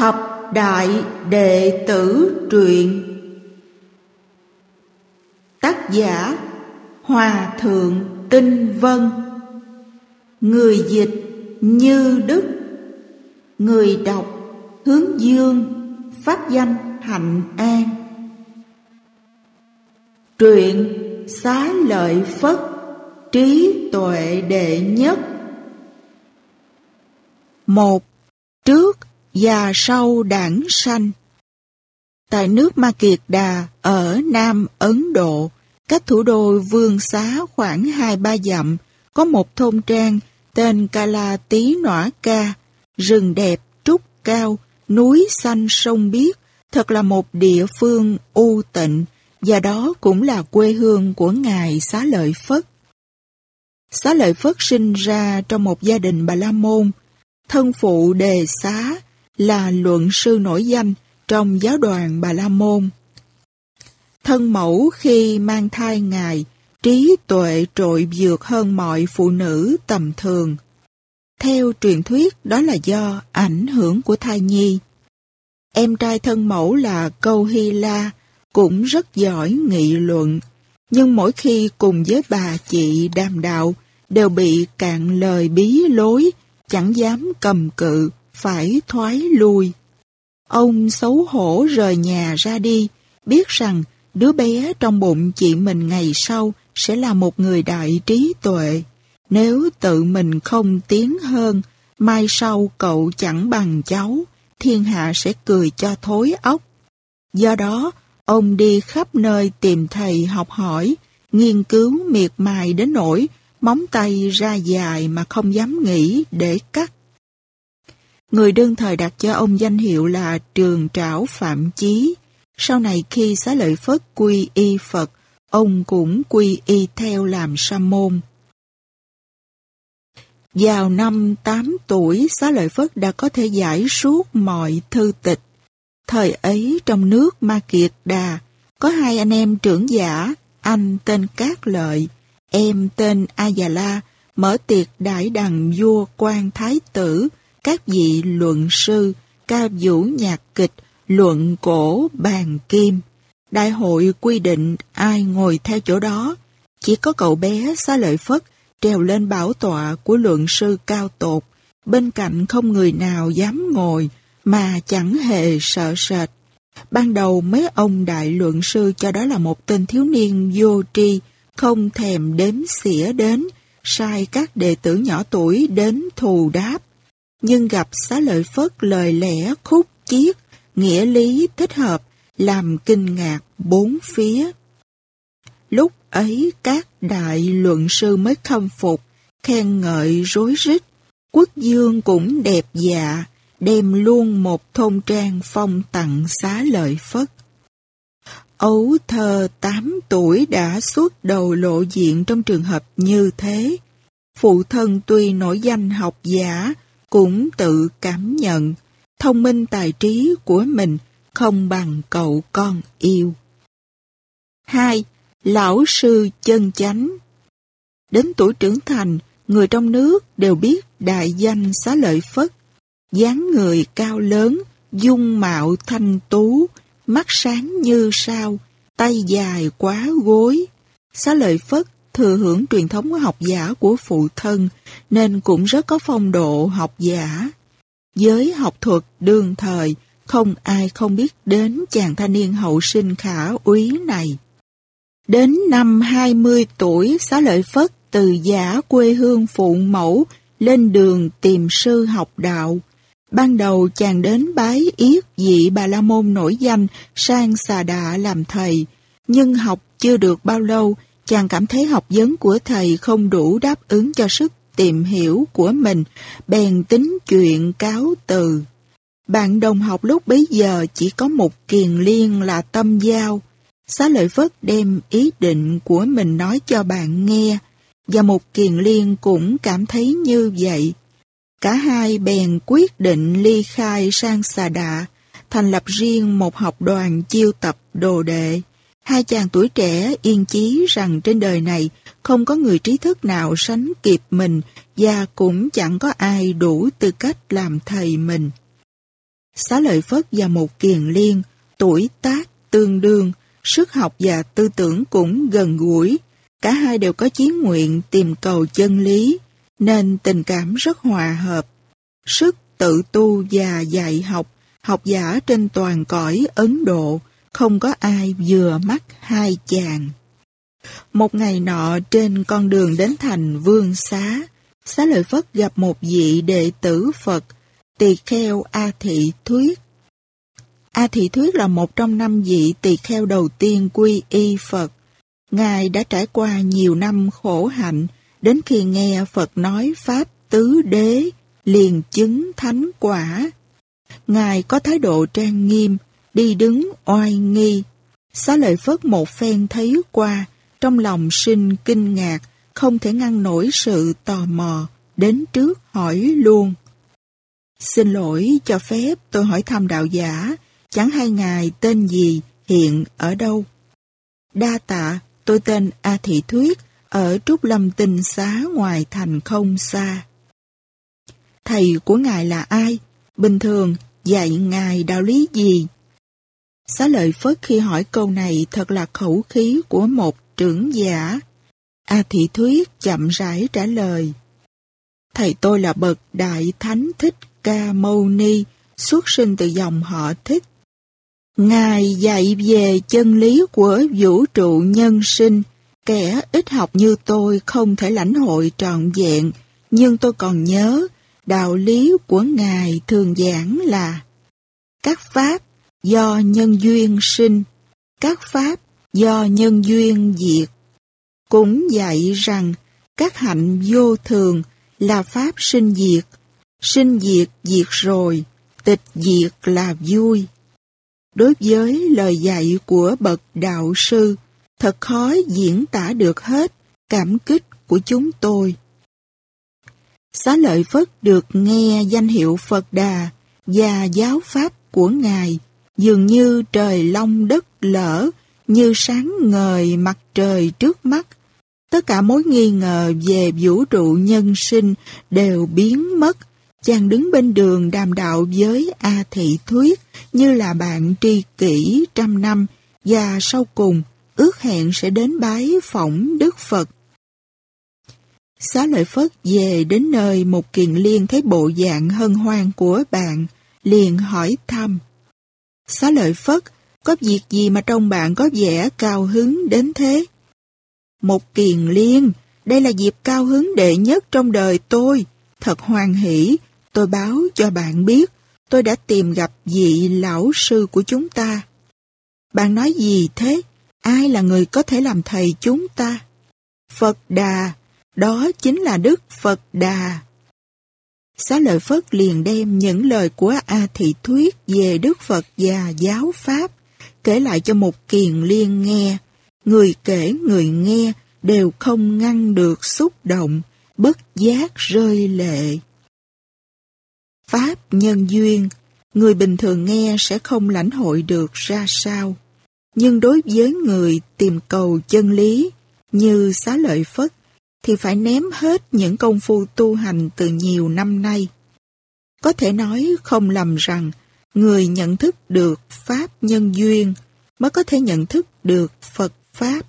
Thập Đại Đệ Tử Truyện. Tác giả Hòa Thượng Tinh Vân. Người dịch Như Đức. Người đọc Hướng Dương. Pháp danh Hạnh An. Truyện Xá Lợi Phất. Trí Tuệ Đệ Nhất. Một, Trước và sau đảng sanh. Tại nước Ma Kiệt Đà ở Nam Ấn Độ, cách thủ đô Vương Xá khoảng hai ba dặm, có một thôn trang tên Kala Tí Nỏa Ca, rừng đẹp, trúc cao, núi xanh sông biếc, thật là một địa phương u tịnh, và đó cũng là quê hương của Ngài Xá Lợi Phất. Xá Lợi Phất sinh ra trong một gia đình Bà La Môn, thân phụ đề xá là luận sư nổi danh trong giáo đoàn Bà La Môn. Thân mẫu khi mang thai ngài, trí tuệ trội vượt hơn mọi phụ nữ tầm thường. Theo truyền thuyết đó là do ảnh hưởng của thai nhi. Em trai thân mẫu là Câu Hy La, cũng rất giỏi nghị luận, nhưng mỗi khi cùng với bà chị đàm đạo đều bị cạn lời bí lối, chẳng dám cầm cự, phải thoái lui. Ông xấu hổ rời nhà ra đi, biết rằng đứa bé trong bụng chị mình ngày sau sẽ là một người đại trí tuệ. Nếu tự mình không tiến hơn, mai sau cậu chẳng bằng cháu, thiên hạ sẽ cười cho thối ốc. Do đó, ông đi khắp nơi tìm thầy học hỏi, nghiên cứu miệt mài đến nỗi móng tay ra dài mà không dám nghĩ để cắt. Người đương thời đặt cho ông danh hiệu là Trường Trảo Phạm Chí. Sau này khi xá lợi Phất quy y Phật, ông cũng quy y theo làm sa môn. Vào năm 8 tuổi, xá lợi Phất đã có thể giải suốt mọi thư tịch. Thời ấy trong nước Ma Kiệt Đà, có hai anh em trưởng giả, anh tên Cát Lợi, em tên A Già La, mở tiệc đại đằng vua quan thái tử, các vị luận sư, ca vũ nhạc kịch, luận cổ bàn kim. Đại hội quy định ai ngồi theo chỗ đó, chỉ có cậu bé xá lợi phất trèo lên bảo tọa của luận sư cao tột, bên cạnh không người nào dám ngồi mà chẳng hề sợ sệt. Ban đầu mấy ông đại luận sư cho đó là một tên thiếu niên vô tri, không thèm đếm xỉa đến, sai các đệ tử nhỏ tuổi đến thù đáp nhưng gặp xá lợi phất lời lẽ khúc chiết, nghĩa lý thích hợp, làm kinh ngạc bốn phía. Lúc ấy các đại luận sư mới khâm phục, khen ngợi rối rít, quốc dương cũng đẹp dạ, đem luôn một thôn trang phong tặng xá lợi phất. Ấu thơ 8 tuổi đã xuất đầu lộ diện trong trường hợp như thế. Phụ thân tuy nổi danh học giả, cũng tự cảm nhận thông minh tài trí của mình không bằng cậu con yêu. 2. Lão sư chân chánh Đến tuổi trưởng thành, người trong nước đều biết đại danh xá lợi Phất. dáng người cao lớn, dung mạo thanh tú, mắt sáng như sao, tay dài quá gối. Xá lợi Phất thừa hưởng truyền thống học giả của phụ thân nên cũng rất có phong độ học giả. Với học thuật đương thời, không ai không biết đến chàng thanh niên hậu sinh khả úy này. Đến năm 20 tuổi, xá lợi Phất từ giả quê hương phụ mẫu lên đường tìm sư học đạo. Ban đầu chàng đến bái yết vị Bà La Môn nổi danh sang xà đạ làm thầy, nhưng học chưa được bao lâu chàng cảm thấy học vấn của thầy không đủ đáp ứng cho sức tìm hiểu của mình, bèn tính chuyện cáo từ. Bạn đồng học lúc bấy giờ chỉ có một kiền liên là tâm giao. Xá lợi Phất đem ý định của mình nói cho bạn nghe, và một kiền liên cũng cảm thấy như vậy. Cả hai bèn quyết định ly khai sang xà đạ, thành lập riêng một học đoàn chiêu tập đồ đệ. Hai chàng tuổi trẻ yên chí rằng trên đời này không có người trí thức nào sánh kịp mình và cũng chẳng có ai đủ tư cách làm thầy mình. Xá lợi Phất và một kiền liên, tuổi tác tương đương, sức học và tư tưởng cũng gần gũi. Cả hai đều có chí nguyện tìm cầu chân lý, nên tình cảm rất hòa hợp. Sức tự tu và dạy học, học giả trên toàn cõi Ấn Độ, không có ai vừa mắt hai chàng. Một ngày nọ trên con đường đến thành Vương Xá, Xá Lợi Phất gặp một vị đệ tử Phật, tỳ kheo A Thị Thuyết. A Thị Thuyết là một trong năm vị tỳ kheo đầu tiên quy y Phật. Ngài đã trải qua nhiều năm khổ hạnh, đến khi nghe Phật nói Pháp tứ đế, liền chứng thánh quả. Ngài có thái độ trang nghiêm, đi đứng oai nghi. Xá lợi Phất một phen thấy qua, trong lòng sinh kinh ngạc, không thể ngăn nổi sự tò mò, đến trước hỏi luôn. Xin lỗi cho phép tôi hỏi thăm đạo giả, chẳng hay ngài tên gì, hiện ở đâu. Đa tạ, tôi tên A Thị Thuyết, ở Trúc Lâm Tinh Xá ngoài thành không xa. Thầy của ngài là ai? Bình thường, dạy ngài đạo lý gì? Xá lợi Phất khi hỏi câu này thật là khẩu khí của một trưởng giả. A Thị Thuyết chậm rãi trả lời. Thầy tôi là bậc Đại Thánh Thích Ca Mâu Ni, xuất sinh từ dòng họ Thích. Ngài dạy về chân lý của vũ trụ nhân sinh, kẻ ít học như tôi không thể lãnh hội trọn vẹn, nhưng tôi còn nhớ đạo lý của Ngài thường giảng là các pháp do nhân duyên sinh, các pháp do nhân duyên diệt. Cũng dạy rằng các hạnh vô thường là pháp sinh diệt, sinh diệt diệt rồi, tịch diệt là vui. Đối với lời dạy của bậc đạo sư, thật khó diễn tả được hết cảm kích của chúng tôi. Xá lợi Phất được nghe danh hiệu Phật Đà và giáo pháp của Ngài dường như trời long đất lở như sáng ngời mặt trời trước mắt. Tất cả mối nghi ngờ về vũ trụ nhân sinh đều biến mất. Chàng đứng bên đường đàm đạo với A Thị Thuyết như là bạn tri kỷ trăm năm và sau cùng ước hẹn sẽ đến bái phỏng Đức Phật. Xá lợi Phất về đến nơi một kiền liên thấy bộ dạng hân hoan của bạn, liền hỏi thăm. Xá lợi Phất, có việc gì mà trong bạn có vẻ cao hứng đến thế? Một kiền liên, đây là dịp cao hứng đệ nhất trong đời tôi. Thật hoan hỷ, tôi báo cho bạn biết, tôi đã tìm gặp vị lão sư của chúng ta. Bạn nói gì thế? Ai là người có thể làm thầy chúng ta? Phật Đà, đó chính là Đức Phật Đà. Xá lợi Phất liền đem những lời của A Thị Thuyết về Đức Phật và giáo Pháp, kể lại cho một kiền liên nghe. Người kể người nghe đều không ngăn được xúc động, bất giác rơi lệ. Pháp nhân duyên, người bình thường nghe sẽ không lãnh hội được ra sao. Nhưng đối với người tìm cầu chân lý, như xá lợi Phất, thì phải ném hết những công phu tu hành từ nhiều năm nay. Có thể nói không lầm rằng người nhận thức được Pháp nhân duyên mới có thể nhận thức được Phật Pháp.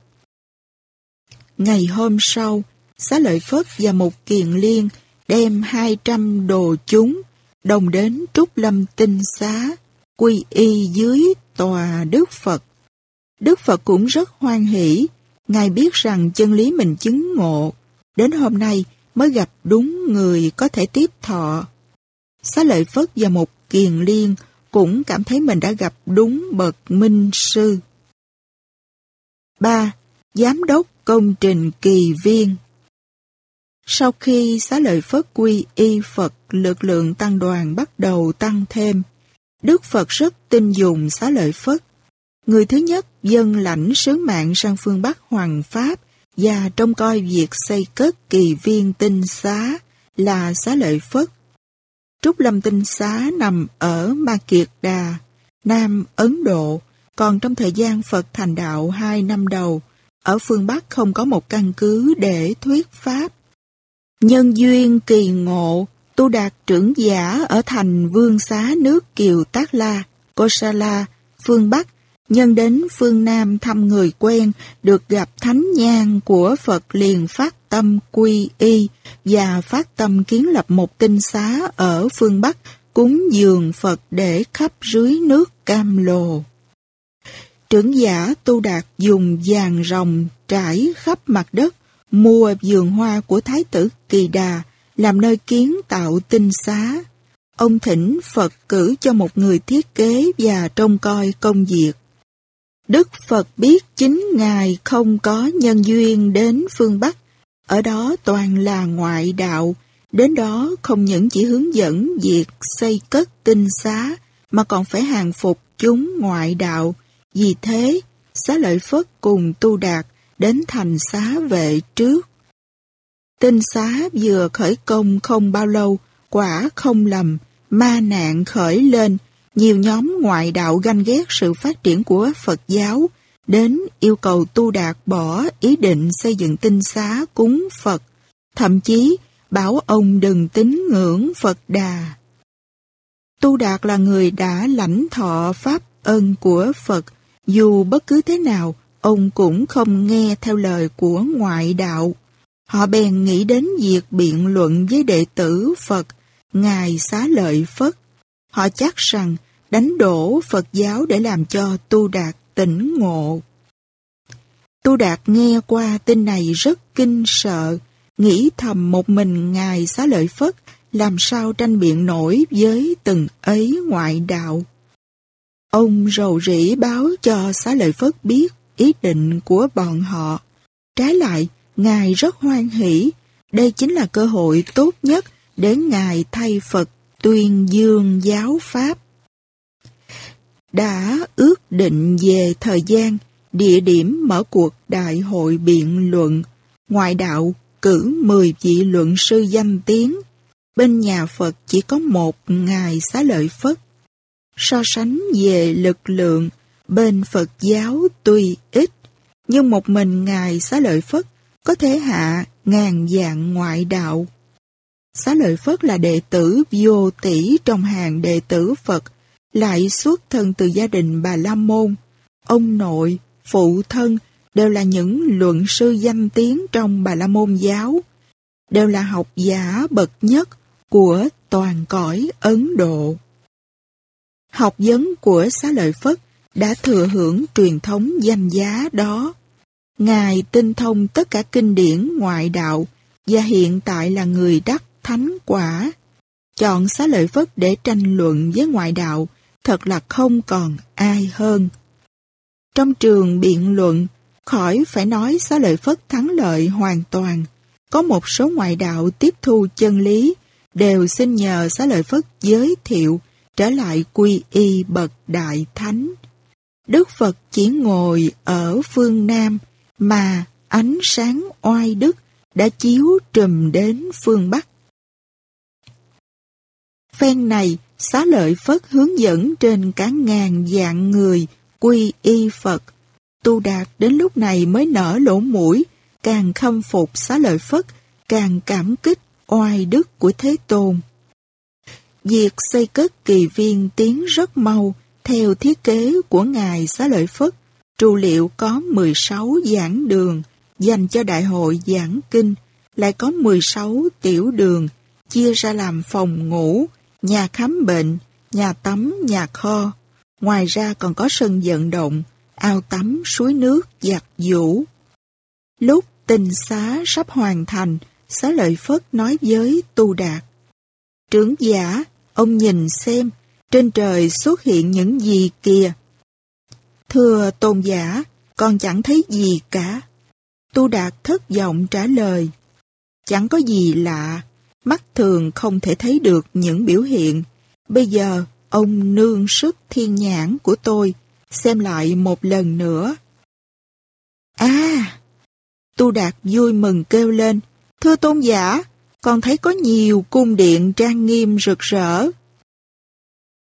Ngày hôm sau, Xá Lợi Phất và một kiền liên đem 200 đồ chúng đồng đến Trúc Lâm Tinh Xá, quy y dưới tòa Đức Phật. Đức Phật cũng rất hoan hỷ, Ngài biết rằng chân lý mình chứng ngộ Đến hôm nay mới gặp đúng người có thể tiếp thọ. Xá lợi Phất và một kiền liên cũng cảm thấy mình đã gặp đúng bậc minh sư. 3. Giám đốc công trình kỳ viên Sau khi xá lợi Phất quy y Phật, lực lượng tăng đoàn bắt đầu tăng thêm. Đức Phật rất tin dùng xá lợi Phất. Người thứ nhất dân lãnh sứ mạng sang phương Bắc Hoàng Pháp và trông coi việc xây cất kỳ viên tinh xá là xá lợi Phất. Trúc Lâm tinh xá nằm ở Ma Kiệt Đà, Nam Ấn Độ, còn trong thời gian Phật thành đạo hai năm đầu, ở phương Bắc không có một căn cứ để thuyết Pháp. Nhân duyên kỳ ngộ, Tu Đạt trưởng giả ở thành Vương Xá nước Kiều Tác La, Kosala, phương Bắc, nhân đến phương Nam thăm người quen, được gặp thánh nhang của Phật liền phát tâm quy y và phát tâm kiến lập một tinh xá ở phương Bắc, cúng dường Phật để khắp dưới nước cam lồ. Trưởng giả Tu Đạt dùng vàng rồng trải khắp mặt đất, mua vườn hoa của Thái tử Kỳ Đà, làm nơi kiến tạo tinh xá. Ông thỉnh Phật cử cho một người thiết kế và trông coi công việc. Đức Phật biết chính Ngài không có nhân duyên đến phương Bắc, ở đó toàn là ngoại đạo, đến đó không những chỉ hướng dẫn việc xây cất tinh xá, mà còn phải hàng phục chúng ngoại đạo. Vì thế, xá lợi Phất cùng tu đạt đến thành xá vệ trước. Tinh xá vừa khởi công không bao lâu, quả không lầm, ma nạn khởi lên, nhiều nhóm ngoại đạo ganh ghét sự phát triển của Phật giáo, đến yêu cầu tu đạt bỏ ý định xây dựng tinh xá cúng Phật, thậm chí bảo ông đừng tín ngưỡng Phật Đà. Tu Đạt là người đã lãnh thọ pháp ân của Phật, dù bất cứ thế nào, ông cũng không nghe theo lời của ngoại đạo. Họ bèn nghĩ đến việc biện luận với đệ tử Phật, Ngài xá lợi Phất. Họ chắc rằng đánh đổ Phật giáo để làm cho Tu Đạt tỉnh ngộ. Tu Đạt nghe qua tin này rất kinh sợ, nghĩ thầm một mình Ngài xá lợi Phất làm sao tranh biện nổi với từng ấy ngoại đạo. Ông rầu rĩ báo cho xá lợi Phất biết ý định của bọn họ. Trái lại, Ngài rất hoan hỷ, đây chính là cơ hội tốt nhất để Ngài thay Phật tuyên dương giáo Pháp. Đã ước định về thời gian, địa điểm mở cuộc đại hội biện luận, ngoại đạo cử 10 vị luận sư danh tiếng, bên nhà Phật chỉ có một ngài xá lợi Phất. So sánh về lực lượng, bên Phật giáo tuy ít, nhưng một mình ngài xá lợi Phất có thể hạ ngàn dạng ngoại đạo. Xá lợi Phất là đệ tử vô tỷ trong hàng đệ tử Phật, lại xuất thân từ gia đình Bà La Môn. Ông nội, phụ thân đều là những luận sư danh tiếng trong Bà La Môn giáo, đều là học giả bậc nhất của toàn cõi Ấn Độ. Học vấn của Xá Lợi Phất đã thừa hưởng truyền thống danh giá đó. Ngài tinh thông tất cả kinh điển ngoại đạo và hiện tại là người đắc thánh quả. Chọn Xá Lợi Phất để tranh luận với ngoại đạo thật là không còn ai hơn. Trong trường biện luận, khỏi phải nói xá lợi Phất thắng lợi hoàn toàn. Có một số ngoại đạo tiếp thu chân lý, đều xin nhờ xá lợi Phất giới thiệu trở lại quy y bậc đại thánh. Đức Phật chỉ ngồi ở phương Nam, mà ánh sáng oai đức đã chiếu trùm đến phương Bắc. Phen này, xá lợi Phất hướng dẫn trên cả ngàn dạng người quy y Phật. Tu Đạt đến lúc này mới nở lỗ mũi, càng khâm phục xá lợi Phất, càng cảm kích oai đức của Thế Tôn. Việc xây cất kỳ viên tiến rất mau, theo thiết kế của Ngài Xá Lợi Phất, trụ liệu có 16 giảng đường dành cho đại hội giảng kinh, lại có 16 tiểu đường chia ra làm phòng ngủ, nhà khám bệnh, nhà tắm, nhà kho. Ngoài ra còn có sân vận động, ao tắm, suối nước, giặt vũ. Lúc tình xá sắp hoàn thành, xá lợi Phất nói với Tu Đạt. Trưởng giả, ông nhìn xem, trên trời xuất hiện những gì kìa. Thưa tôn giả, con chẳng thấy gì cả. Tu Đạt thất vọng trả lời. Chẳng có gì lạ, mắt thường không thể thấy được những biểu hiện. Bây giờ, ông nương sức thiên nhãn của tôi, xem lại một lần nữa. À! Tu Đạt vui mừng kêu lên, Thưa tôn giả, con thấy có nhiều cung điện trang nghiêm rực rỡ.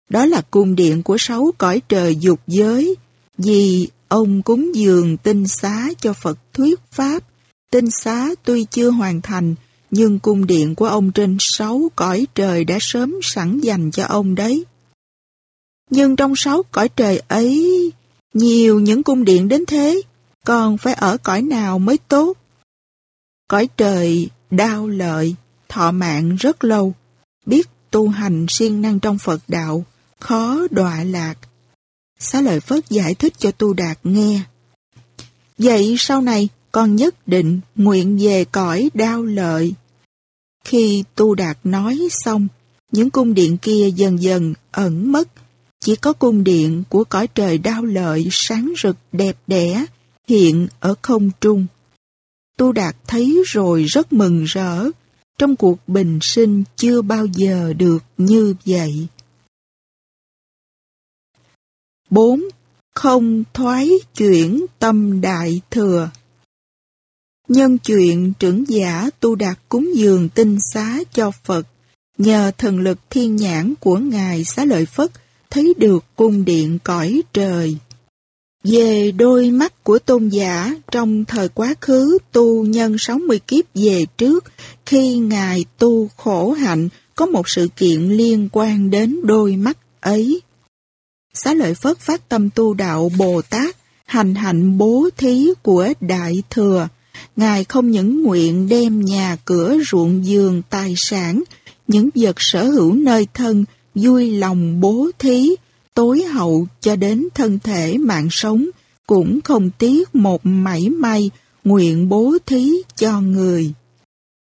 Đó là cung điện của sáu cõi trời dục giới, vì ông cúng dường tinh xá cho Phật thuyết Pháp. Tinh xá tuy chưa hoàn thành, nhưng cung điện của ông trên sáu cõi trời đã sớm sẵn dành cho ông đấy. Nhưng trong sáu cõi trời ấy, nhiều những cung điện đến thế, còn phải ở cõi nào mới tốt? Cõi trời đau lợi, thọ mạng rất lâu, biết tu hành siêng năng trong Phật đạo, khó đọa lạc. Xá lợi Phất giải thích cho Tu Đạt nghe. Vậy sau này con nhất định nguyện về cõi đau lợi. Khi Tu Đạt nói xong, những cung điện kia dần dần ẩn mất. Chỉ có cung điện của cõi trời đau lợi sáng rực đẹp đẽ hiện ở không trung. Tu Đạt thấy rồi rất mừng rỡ. Trong cuộc bình sinh chưa bao giờ được như vậy. 4. Không thoái chuyển tâm đại thừa Nhân chuyện trưởng giả tu đạt cúng dường tinh xá cho Phật, nhờ thần lực thiên nhãn của Ngài Xá Lợi Phất thấy được cung điện cõi trời. Về đôi mắt của tôn giả trong thời quá khứ tu nhân 60 kiếp về trước, khi Ngài tu khổ hạnh có một sự kiện liên quan đến đôi mắt ấy. Xá lợi Phất phát tâm tu đạo Bồ Tát, hành hạnh bố thí của Đại Thừa. Ngài không những nguyện đem nhà cửa ruộng giường tài sản, những vật sở hữu nơi thân, vui lòng bố thí, tối hậu cho đến thân thể mạng sống, cũng không tiếc một mảy may nguyện bố thí cho người.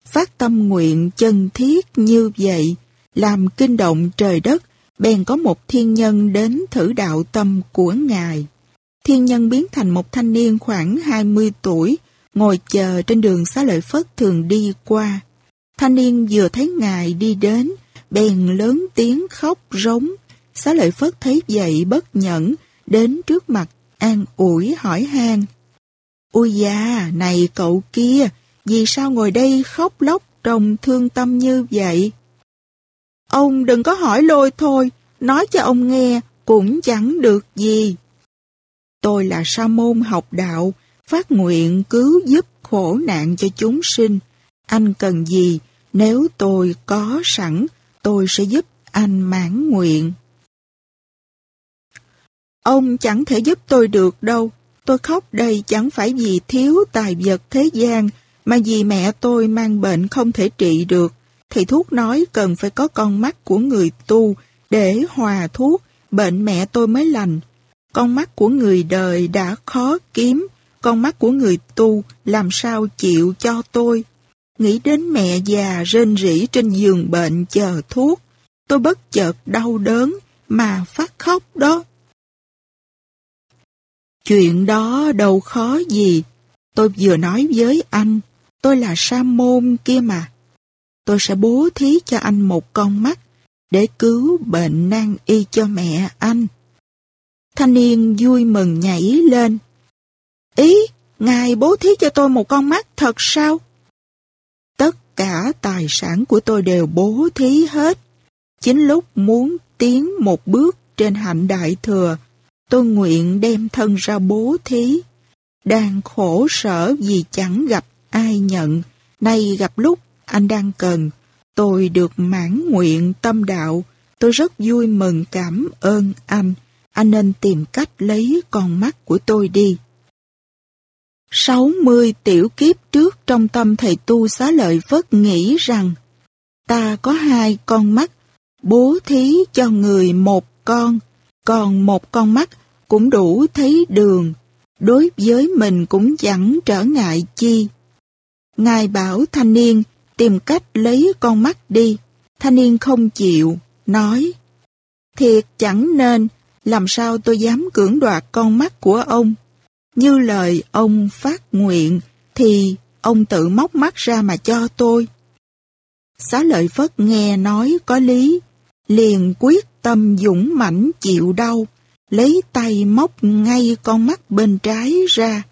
Phát tâm nguyện chân thiết như vậy, làm kinh động trời đất, bèn có một thiên nhân đến thử đạo tâm của Ngài. Thiên nhân biến thành một thanh niên khoảng 20 tuổi, ngồi chờ trên đường xá lợi Phất thường đi qua. Thanh niên vừa thấy Ngài đi đến, bèn lớn tiếng khóc rống. Xá lợi Phất thấy vậy bất nhẫn, đến trước mặt an ủi hỏi han. Ôi da, này cậu kia, vì sao ngồi đây khóc lóc trông thương tâm như vậy? Ông đừng có hỏi lôi thôi, nói cho ông nghe cũng chẳng được gì. Tôi là sa môn học đạo, phát nguyện cứu giúp khổ nạn cho chúng sinh. Anh cần gì, nếu tôi có sẵn, tôi sẽ giúp anh mãn nguyện. Ông chẳng thể giúp tôi được đâu. Tôi khóc đây chẳng phải vì thiếu tài vật thế gian, mà vì mẹ tôi mang bệnh không thể trị được. Thầy thuốc nói cần phải có con mắt của người tu để hòa thuốc, bệnh mẹ tôi mới lành. Con mắt của người đời đã khó kiếm, con mắt của người tu làm sao chịu cho tôi. Nghĩ đến mẹ già rên rỉ trên giường bệnh chờ thuốc, tôi bất chợt đau đớn mà phát khóc đó. Chuyện đó đâu khó gì, tôi vừa nói với anh, tôi là sa môn kia mà. Tôi sẽ bố thí cho anh một con mắt để cứu bệnh nan y cho mẹ anh. Thanh niên vui mừng nhảy lên. Ý, ngài bố thí cho tôi một con mắt thật sao? Tất cả tài sản của tôi đều bố thí hết. Chính lúc muốn tiến một bước trên hạnh đại thừa, tôi nguyện đem thân ra bố thí. Đang khổ sở vì chẳng gặp ai nhận, nay gặp lúc anh đang cần, tôi được mãn nguyện tâm đạo, tôi rất vui mừng cảm ơn anh, anh nên tìm cách lấy con mắt của tôi đi. 60 tiểu kiếp trước trong tâm thầy tu xá lợi Phất nghĩ rằng ta có hai con mắt, bố thí cho người một con, còn một con mắt cũng đủ thấy đường, đối với mình cũng chẳng trở ngại chi. Ngài bảo thanh niên tìm cách lấy con mắt đi. Thanh niên không chịu, nói, Thiệt chẳng nên, làm sao tôi dám cưỡng đoạt con mắt của ông? Như lời ông phát nguyện, thì ông tự móc mắt ra mà cho tôi. Xá lợi Phất nghe nói có lý, liền quyết tâm dũng mãnh chịu đau, lấy tay móc ngay con mắt bên trái ra,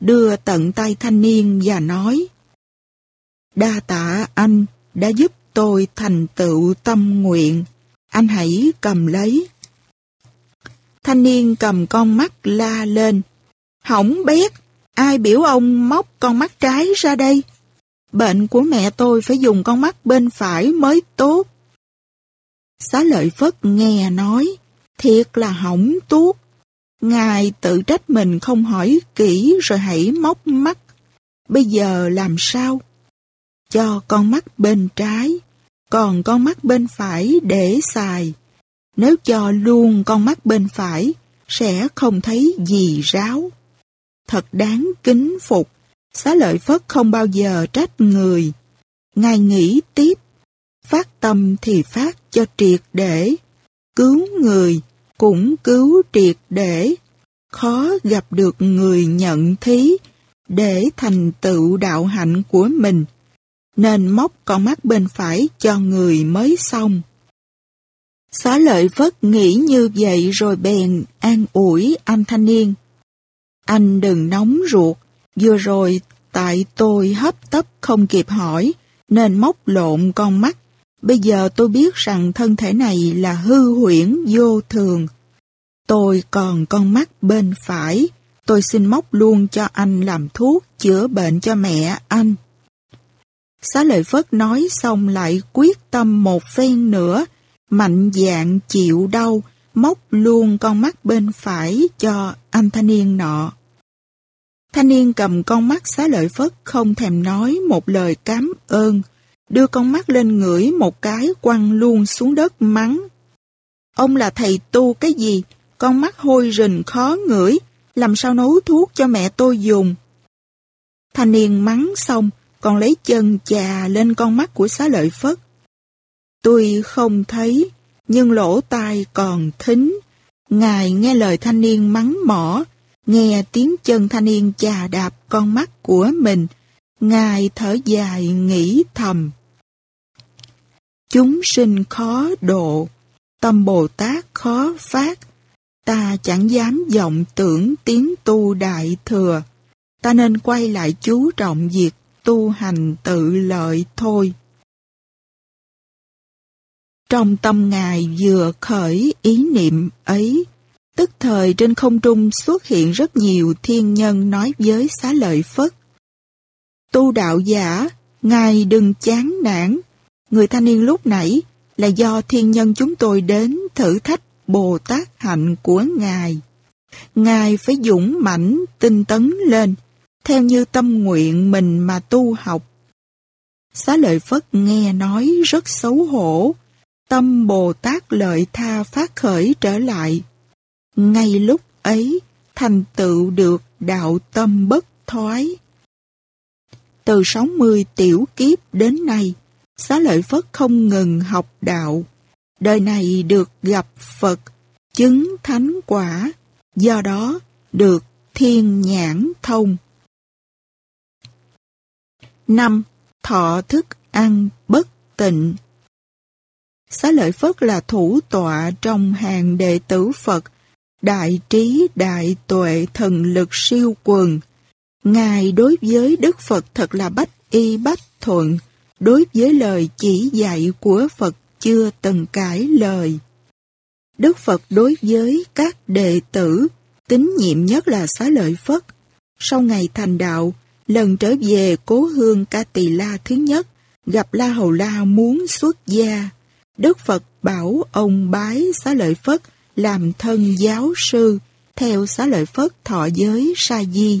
đưa tận tay thanh niên và nói Đa tạ anh đã giúp tôi thành tựu tâm nguyện. Anh hãy cầm lấy. Thanh niên cầm con mắt la lên. Hỏng bét, ai biểu ông móc con mắt trái ra đây? Bệnh của mẹ tôi phải dùng con mắt bên phải mới tốt. Xá lợi Phất nghe nói, thiệt là hỏng tuốt. Ngài tự trách mình không hỏi kỹ rồi hãy móc mắt. Bây giờ làm sao? Cho con mắt bên trái, còn con mắt bên phải để xài. Nếu cho luôn con mắt bên phải, sẽ không thấy gì ráo. Thật đáng kính phục, xá lợi Phất không bao giờ trách người. Ngài nghĩ tiếp, phát tâm thì phát cho triệt để, cứu người cũng cứu triệt để, khó gặp được người nhận thí để thành tựu đạo hạnh của mình, nên móc con mắt bên phải cho người mới xong. Xá lợi Phất nghĩ như vậy rồi bèn an ủi anh thanh niên. Anh đừng nóng ruột, vừa rồi tại tôi hấp tấp không kịp hỏi, nên móc lộn con mắt. Bây giờ tôi biết rằng thân thể này là hư huyễn vô thường. Tôi còn con mắt bên phải, tôi xin móc luôn cho anh làm thuốc chữa bệnh cho mẹ anh. Xá lợi Phất nói xong lại quyết tâm một phen nữa, mạnh dạng chịu đau, móc luôn con mắt bên phải cho anh thanh niên nọ. Thanh niên cầm con mắt xá lợi Phất không thèm nói một lời cám ơn, đưa con mắt lên ngửi một cái quăng luôn xuống đất mắng. Ông là thầy tu cái gì? Con mắt hôi rình khó ngửi, làm sao nấu thuốc cho mẹ tôi dùng. Thanh niên mắng xong, còn lấy chân chà lên con mắt của xá lợi Phất. Tuy không thấy, nhưng lỗ tai còn thính. Ngài nghe lời thanh niên mắng mỏ, nghe tiếng chân thanh niên chà đạp con mắt của mình. Ngài thở dài nghĩ thầm. Chúng sinh khó độ, tâm Bồ Tát khó phát, ta chẳng dám vọng tưởng tiếng tu đại thừa, ta nên quay lại chú trọng việc tu hành tự lợi thôi. Trong tâm Ngài vừa khởi ý niệm ấy, tức thời trên không trung xuất hiện rất nhiều thiên nhân nói với xá lợi Phất. Tu đạo giả, Ngài đừng chán nản, người thanh niên lúc nãy là do thiên nhân chúng tôi đến thử thách Bồ Tát hạnh của Ngài. Ngài phải dũng mãnh tinh tấn lên, theo như tâm nguyện mình mà tu học. Xá lợi Phất nghe nói rất xấu hổ, tâm Bồ Tát lợi tha phát khởi trở lại. Ngay lúc ấy, thành tựu được đạo tâm bất thoái. Từ 60 tiểu kiếp đến nay, Xá lợi Phất không ngừng học đạo. Đời này được gặp Phật, chứng thánh quả, do đó được thiên nhãn thông. 5. Thọ thức ăn bất tịnh Xá lợi Phất là thủ tọa trong hàng đệ tử Phật, đại trí đại tuệ thần lực siêu quần. Ngài đối với Đức Phật thật là bách y bách thuận, đối với lời chỉ dạy của Phật chưa từng cãi lời. Đức Phật đối với các đệ tử, tín nhiệm nhất là xá lợi Phất. Sau ngày thành đạo, lần trở về cố hương Ca Tỳ La thứ nhất, gặp La Hầu La muốn xuất gia. Đức Phật bảo ông bái xá lợi Phất làm thân giáo sư, theo xá lợi Phất thọ giới sa di.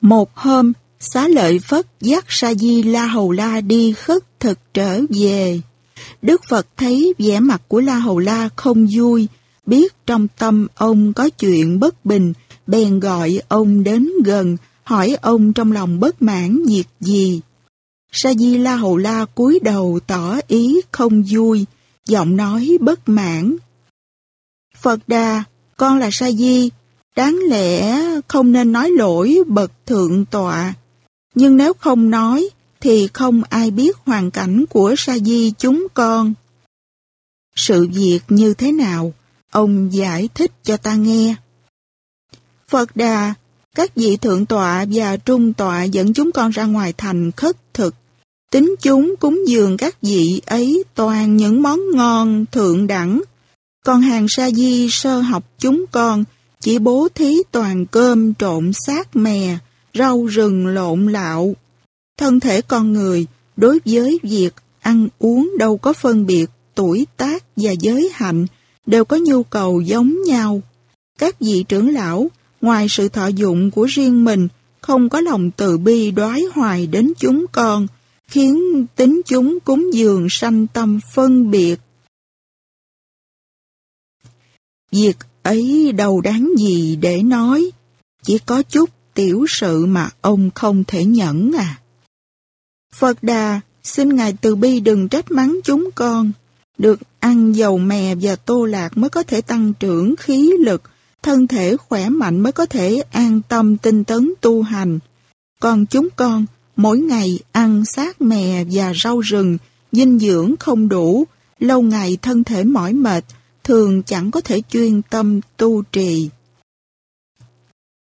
Một hôm, xá lợi Phất dắt sa di La Hầu La đi khất thực trở về. Đức Phật thấy vẻ mặt của La Hầu La không vui, biết trong tâm ông có chuyện bất bình, bèn gọi ông đến gần, hỏi ông trong lòng bất mãn việc gì. Sa Di La Hầu La cúi đầu tỏ ý không vui, giọng nói bất mãn. Phật Đà, con là Sa Di, đáng lẽ không nên nói lỗi bậc thượng tọa. Nhưng nếu không nói, thì không ai biết hoàn cảnh của Sa Di chúng con. Sự việc như thế nào, ông giải thích cho ta nghe. Phật Đà, các vị thượng tọa và trung tọa dẫn chúng con ra ngoài thành khất thực. Tính chúng cúng dường các vị ấy toàn những món ngon thượng đẳng. Còn hàng sa di sơ học chúng con chỉ bố thí toàn cơm trộn sát mè, rau rừng lộn lạo. Thân thể con người đối với việc ăn uống đâu có phân biệt, tuổi tác và giới hạnh đều có nhu cầu giống nhau. Các vị trưởng lão, ngoài sự thọ dụng của riêng mình, không có lòng từ bi đoái hoài đến chúng con, khiến tính chúng cúng dường sanh tâm phân biệt. Việc ấy đâu đáng gì để nói, chỉ có chút tiểu sự mà ông không thể nhẫn à. Phật Đà, xin Ngài từ bi đừng trách mắng chúng con. Được ăn dầu mè và tô lạc mới có thể tăng trưởng khí lực, thân thể khỏe mạnh mới có thể an tâm tinh tấn tu hành. Còn chúng con, mỗi ngày ăn xác mè và rau rừng, dinh dưỡng không đủ, lâu ngày thân thể mỏi mệt, thường chẳng có thể chuyên tâm tu trì.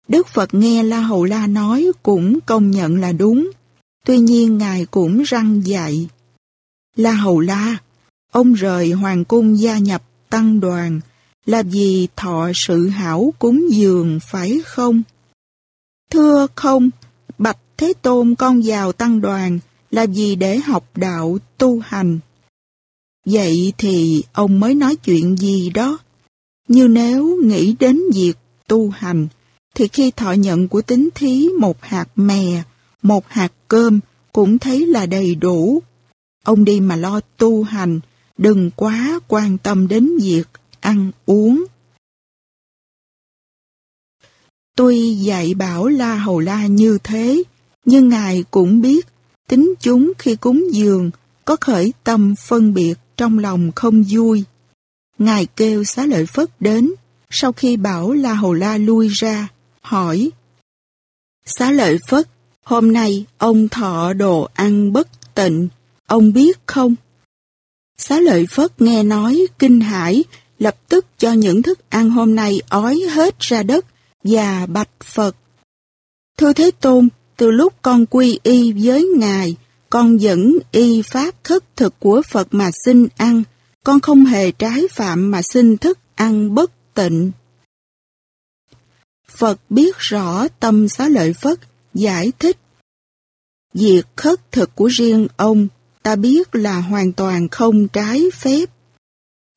Đức Phật nghe La Hầu La nói cũng công nhận là đúng, tuy nhiên Ngài cũng răng dạy. La Hầu La, ông rời Hoàng cung gia nhập tăng đoàn, là vì thọ sự hảo cúng dường phải không? Thưa không, Bạch Thế Tôn con vào tăng đoàn là vì để học đạo tu hành. Vậy thì ông mới nói chuyện gì đó? Như nếu nghĩ đến việc tu hành, thì khi thọ nhận của tính thí một hạt mè, một hạt cơm cũng thấy là đầy đủ. Ông đi mà lo tu hành, đừng quá quan tâm đến việc ăn uống. Tuy dạy bảo La Hầu La như thế, nhưng Ngài cũng biết tính chúng khi cúng dường có khởi tâm phân biệt trong lòng không vui. Ngài kêu xá lợi Phất đến, sau khi bảo La Hầu La lui ra, hỏi Xá lợi Phất, hôm nay ông thọ đồ ăn bất tịnh, ông biết không? Xá lợi Phất nghe nói kinh hãi, lập tức cho những thức ăn hôm nay ói hết ra đất và bạch Phật. Thưa Thế Tôn, từ lúc con quy y với Ngài, con vẫn y pháp khất thực của Phật mà xin ăn, con không hề trái phạm mà xin thức ăn bất tịnh. Phật biết rõ tâm xá lợi Phất, giải thích. Việc khất thực của riêng ông, ta biết là hoàn toàn không trái phép.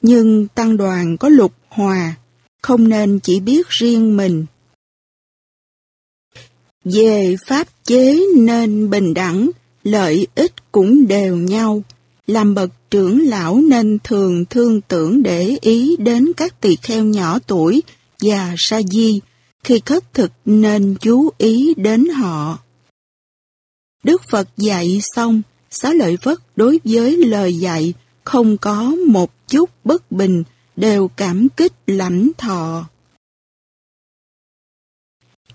Nhưng tăng đoàn có lục hòa, không nên chỉ biết riêng mình. Về pháp chế nên bình đẳng, lợi ích cũng đều nhau. Làm bậc trưởng lão nên thường thương tưởng để ý đến các tỳ kheo nhỏ tuổi và sa di, khi khất thực nên chú ý đến họ. Đức Phật dạy xong, xá lợi Phất đối với lời dạy không có một chút bất bình, đều cảm kích lãnh thọ.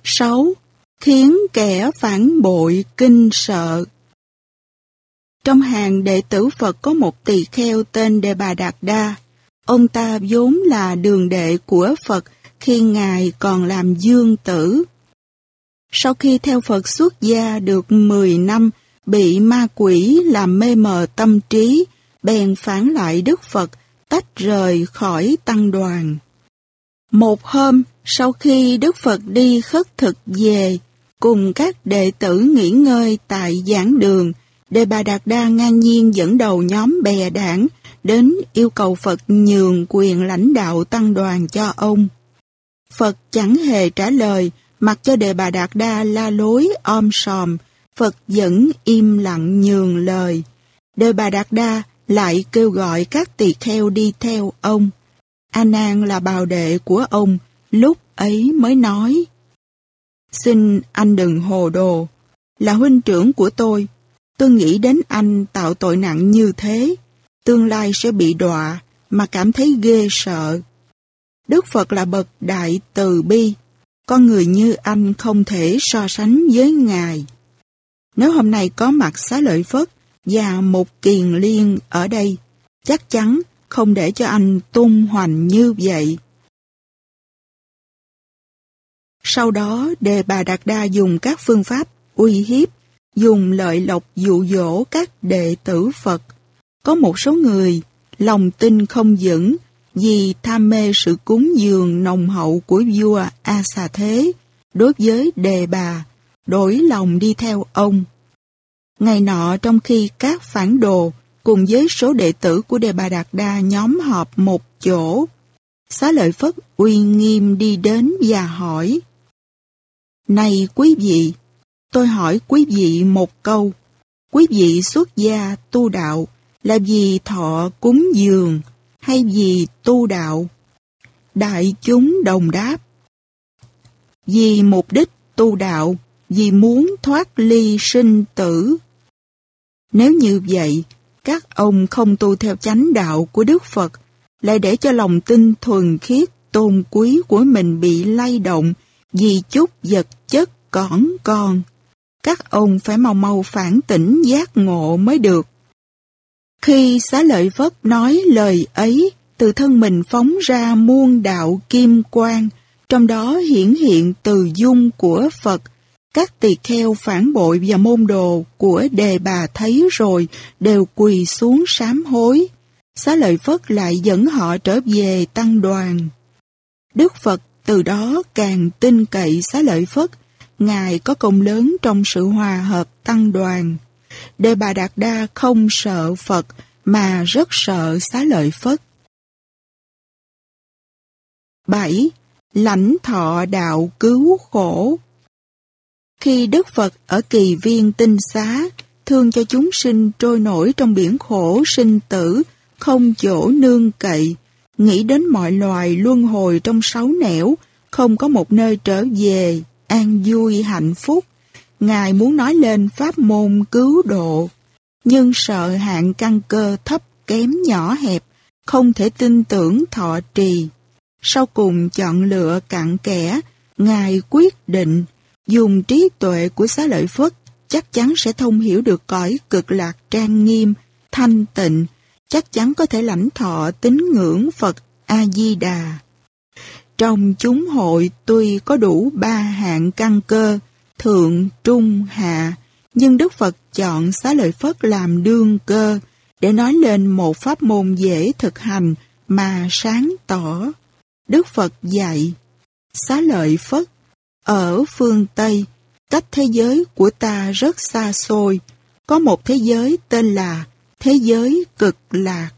6. Khiến kẻ phản bội kinh sợ trong hàng đệ tử Phật có một tỳ kheo tên Đề Bà Đạt Đa. Ông ta vốn là đường đệ của Phật khi Ngài còn làm dương tử. Sau khi theo Phật xuất gia được 10 năm, bị ma quỷ làm mê mờ tâm trí, bèn phản lại Đức Phật, tách rời khỏi tăng đoàn. Một hôm, sau khi Đức Phật đi khất thực về, cùng các đệ tử nghỉ ngơi tại giảng đường, Đề Bà Đạt Đa ngang nhiên dẫn đầu nhóm bè đảng đến yêu cầu Phật nhường quyền lãnh đạo tăng đoàn cho ông. Phật chẳng hề trả lời, mặc cho Đề Bà Đạt Đa la lối om sòm, Phật vẫn im lặng nhường lời. Đề Bà Đạt Đa lại kêu gọi các tỳ kheo đi theo ông. A Nan là bào đệ của ông, lúc ấy mới nói: "Xin anh đừng hồ đồ, là huynh trưởng của tôi, tôi nghĩ đến anh tạo tội nặng như thế, tương lai sẽ bị đọa mà cảm thấy ghê sợ. Đức Phật là bậc đại từ bi, con người như anh không thể so sánh với Ngài. Nếu hôm nay có mặt xá lợi Phất và một kiền liên ở đây, chắc chắn không để cho anh tung hoành như vậy. Sau đó, Đề Bà Đạt Đa dùng các phương pháp uy hiếp, dùng lợi lộc dụ dỗ các đệ tử Phật. Có một số người, lòng tin không vững, vì tham mê sự cúng dường nồng hậu của vua A Xà Thế đối với Đề Bà, đổi lòng đi theo ông. Ngày nọ trong khi các phản đồ cùng với số đệ tử của Đề Bà Đạt Đa nhóm họp một chỗ, Xá lợi Phất uy nghiêm đi đến và hỏi Này quý vị, tôi hỏi quý vị một câu. Quý vị xuất gia tu đạo là vì thọ cúng dường hay vì tu đạo? Đại chúng đồng đáp. Vì mục đích tu đạo, vì muốn thoát ly sinh tử. Nếu như vậy, các ông không tu theo chánh đạo của Đức Phật, lại để cho lòng tin thuần khiết tôn quý của mình bị lay động vì chút vật chất cỏn con. Các ông phải mau mau phản tỉnh giác ngộ mới được. Khi xá lợi Phất nói lời ấy, từ thân mình phóng ra muôn đạo kim quang, trong đó hiển hiện từ dung của Phật. Các tỳ kheo phản bội và môn đồ của đề bà thấy rồi đều quỳ xuống sám hối. Xá lợi Phất lại dẫn họ trở về tăng đoàn. Đức Phật từ đó càng tin cậy xá lợi Phất, Ngài có công lớn trong sự hòa hợp tăng đoàn. Đề bà Đạt Đa không sợ Phật mà rất sợ xá lợi Phất. 7. Lãnh thọ đạo cứu khổ Khi Đức Phật ở kỳ viên tinh xá, thương cho chúng sinh trôi nổi trong biển khổ sinh tử, không chỗ nương cậy, nghĩ đến mọi loài luân hồi trong sáu nẻo, không có một nơi trở về, an vui hạnh phúc. Ngài muốn nói lên pháp môn cứu độ, nhưng sợ hạn căn cơ thấp kém nhỏ hẹp, không thể tin tưởng thọ trì. Sau cùng chọn lựa cặn kẽ, Ngài quyết định dùng trí tuệ của xá lợi Phất chắc chắn sẽ thông hiểu được cõi cực lạc trang nghiêm, thanh tịnh, chắc chắn có thể lãnh thọ tín ngưỡng Phật A-di-đà. Trong chúng hội tuy có đủ ba hạng căn cơ, thượng, trung, hạ, nhưng Đức Phật chọn xá lợi Phất làm đương cơ để nói lên một pháp môn dễ thực hành mà sáng tỏ. Đức Phật dạy, xá lợi Phất, ở phương Tây, cách thế giới của ta rất xa xôi, có một thế giới tên là thế giới cực lạc.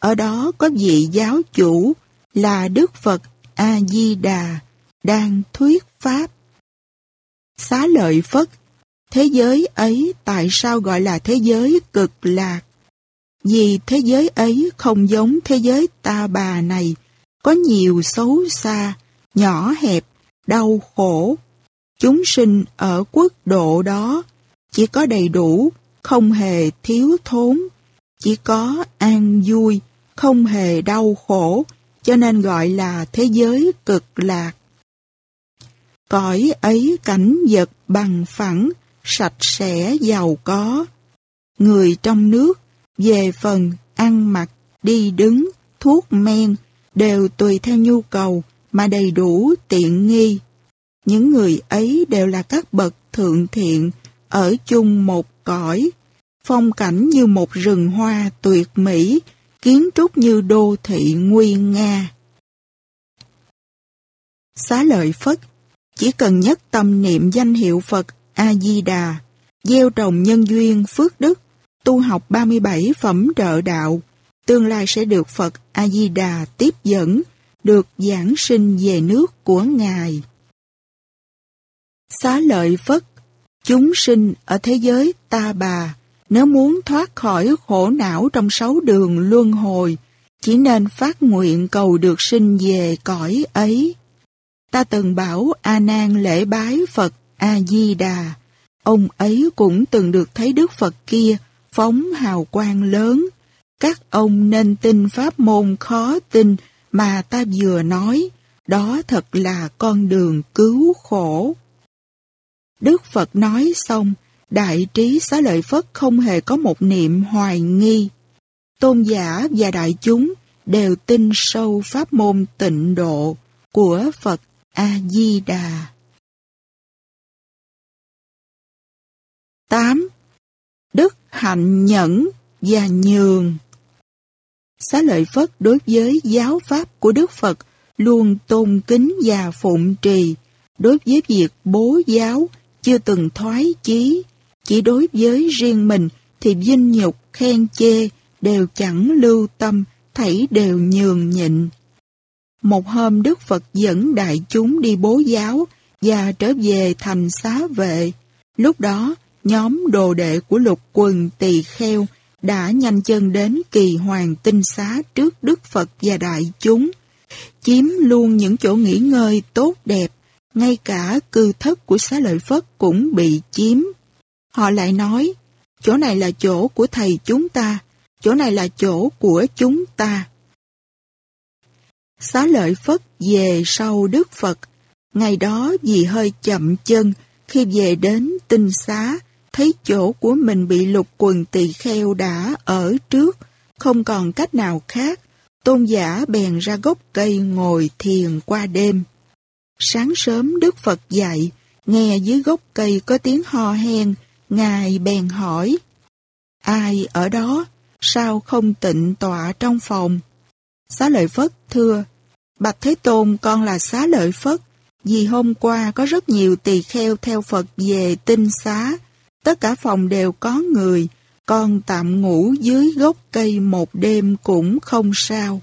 Ở đó có vị giáo chủ là Đức Phật A-di-đà đang thuyết pháp. Xá lợi Phất, thế giới ấy tại sao gọi là thế giới cực lạc? Vì thế giới ấy không giống thế giới ta bà này, có nhiều xấu xa, nhỏ hẹp, đau khổ. Chúng sinh ở quốc độ đó chỉ có đầy đủ không hề thiếu thốn, chỉ có an vui, không hề đau khổ, cho nên gọi là thế giới cực lạc. Cõi ấy cảnh vật bằng phẳng, sạch sẽ, giàu có. Người trong nước, về phần ăn mặc, đi đứng, thuốc men, đều tùy theo nhu cầu mà đầy đủ tiện nghi. Những người ấy đều là các bậc thượng thiện, ở chung một cõi, phong cảnh như một rừng hoa tuyệt mỹ, kiến trúc như đô thị nguy nga. Xá lợi Phất chỉ cần nhất tâm niệm danh hiệu Phật A-di-đà, gieo trồng nhân duyên phước đức, tu học 37 phẩm trợ đạo, tương lai sẽ được Phật A-di-đà tiếp dẫn, được giảng sinh về nước của Ngài. Xá lợi Phất, chúng sinh ở thế giới ta bà, nếu muốn thoát khỏi khổ não trong sáu đường luân hồi, chỉ nên phát nguyện cầu được sinh về cõi ấy. Ta từng bảo A Nan lễ bái Phật A Di Đà, ông ấy cũng từng được thấy Đức Phật kia phóng hào quang lớn. Các ông nên tin pháp môn khó tin mà ta vừa nói, đó thật là con đường cứu khổ. Đức Phật nói xong, Đại trí xá lợi Phất không hề có một niệm hoài nghi. Tôn giả và đại chúng đều tin sâu pháp môn tịnh độ của Phật A-di-đà. 8. Đức hạnh nhẫn và nhường Xá lợi Phất đối với giáo pháp của Đức Phật luôn tôn kính và phụng trì, đối với việc bố giáo chưa từng thoái chí, chỉ đối với riêng mình thì vinh nhục, khen chê, đều chẳng lưu tâm, thảy đều nhường nhịn. Một hôm Đức Phật dẫn đại chúng đi bố giáo và trở về thành xá vệ. Lúc đó, nhóm đồ đệ của lục quần tỳ kheo đã nhanh chân đến kỳ hoàng tinh xá trước Đức Phật và đại chúng, chiếm luôn những chỗ nghỉ ngơi tốt đẹp, ngay cả cư thất của xá lợi Phất cũng bị chiếm. Họ lại nói, chỗ này là chỗ của thầy chúng ta, chỗ này là chỗ của chúng ta. Xá lợi Phất về sau Đức Phật, ngày đó vì hơi chậm chân, khi về đến tinh xá, thấy chỗ của mình bị lục quần tỳ kheo đã ở trước, không còn cách nào khác, tôn giả bèn ra gốc cây ngồi thiền qua đêm. Sáng sớm Đức Phật dạy, nghe dưới gốc cây có tiếng ho hen, Ngài bèn hỏi, Ai ở đó, sao không tịnh tọa trong phòng? Xá lợi Phất thưa, Bạch Thế Tôn con là xá lợi Phất, vì hôm qua có rất nhiều tỳ kheo theo Phật về tinh xá, tất cả phòng đều có người, con tạm ngủ dưới gốc cây một đêm cũng không sao.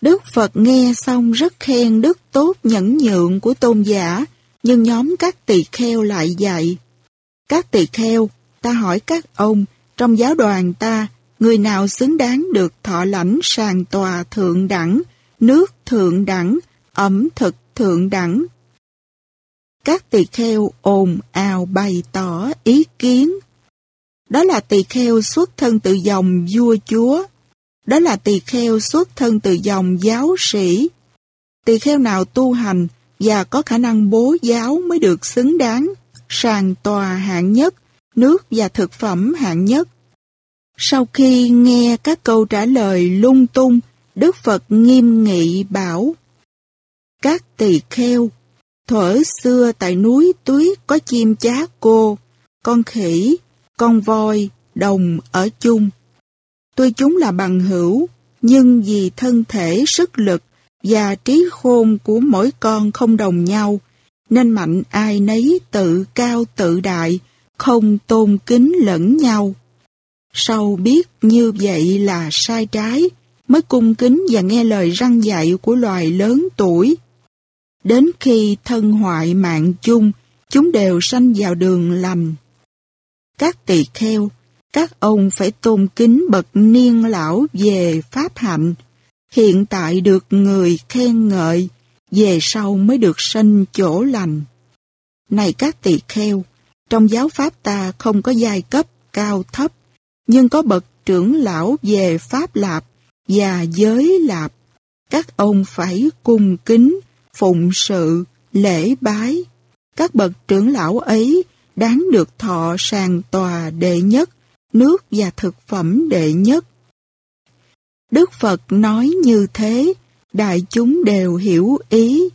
Đức Phật nghe xong rất khen đức tốt nhẫn nhượng của tôn giả, nhưng nhóm các tỳ kheo lại dạy. Các tỳ kheo, ta hỏi các ông, trong giáo đoàn ta, người nào xứng đáng được thọ lãnh sàn tòa thượng đẳng, nước thượng đẳng, ẩm thực thượng đẳng. Các tỳ kheo ồn ào bày tỏ ý kiến. Đó là tỳ kheo xuất thân từ dòng vua chúa. Đó là tỳ kheo xuất thân từ dòng giáo sĩ. Tỳ kheo nào tu hành và có khả năng bố giáo mới được xứng đáng, sàn tòa hạng nhất, nước và thực phẩm hạng nhất. Sau khi nghe các câu trả lời lung tung, Đức Phật nghiêm nghị bảo Các tỳ kheo, thuở xưa tại núi tuyết có chim chá cô, con khỉ, con voi, đồng ở chung. Tuy chúng là bằng hữu, nhưng vì thân thể, sức lực và trí khôn của mỗi con không đồng nhau, nên mạnh ai nấy tự cao tự đại, không tôn kính lẫn nhau. Sau biết như vậy là sai trái, mới cung kính và nghe lời răng dạy của loài lớn tuổi. Đến khi thân hoại mạng chung, chúng đều sanh vào đường lành. Các tỳ kheo, các ông phải tôn kính bậc niên lão về pháp hạnh, hiện tại được người khen ngợi, về sau mới được sanh chỗ lành. Này các tỳ kheo, trong giáo pháp ta không có giai cấp cao thấp, nhưng có bậc trưởng lão về pháp lạp và giới lạp. Các ông phải cung kính, phụng sự, lễ bái. Các bậc trưởng lão ấy đáng được thọ sàng tòa đệ nhất, nước và thực phẩm đệ nhất. Đức Phật nói như thế, đại chúng đều hiểu ý.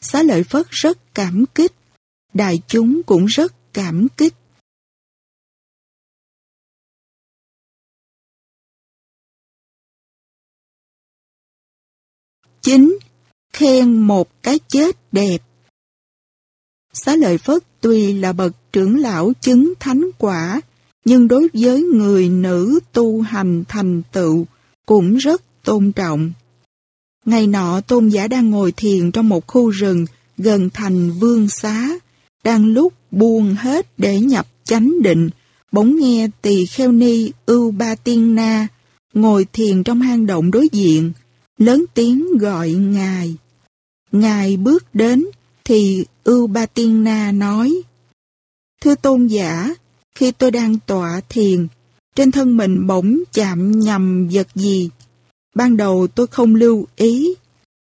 Xá lợi Phất rất cảm kích, đại chúng cũng rất cảm kích. Chín Khen một cái chết đẹp Xá lợi Phất tuy là bậc trưởng lão chứng thánh quả, nhưng đối với người nữ tu hành thành tựu cũng rất tôn trọng. Ngày nọ tôn giả đang ngồi thiền trong một khu rừng gần thành vương xá, đang lúc buông hết để nhập chánh định, bỗng nghe tỳ kheo ni ưu ba tiên na ngồi thiền trong hang động đối diện, lớn tiếng gọi Ngài. Ngài bước đến, thì Ưu Ba Tiên Na nói, Thưa tôn giả, khi tôi đang tọa thiền, trên thân mình bỗng chạm nhầm vật gì. Ban đầu tôi không lưu ý,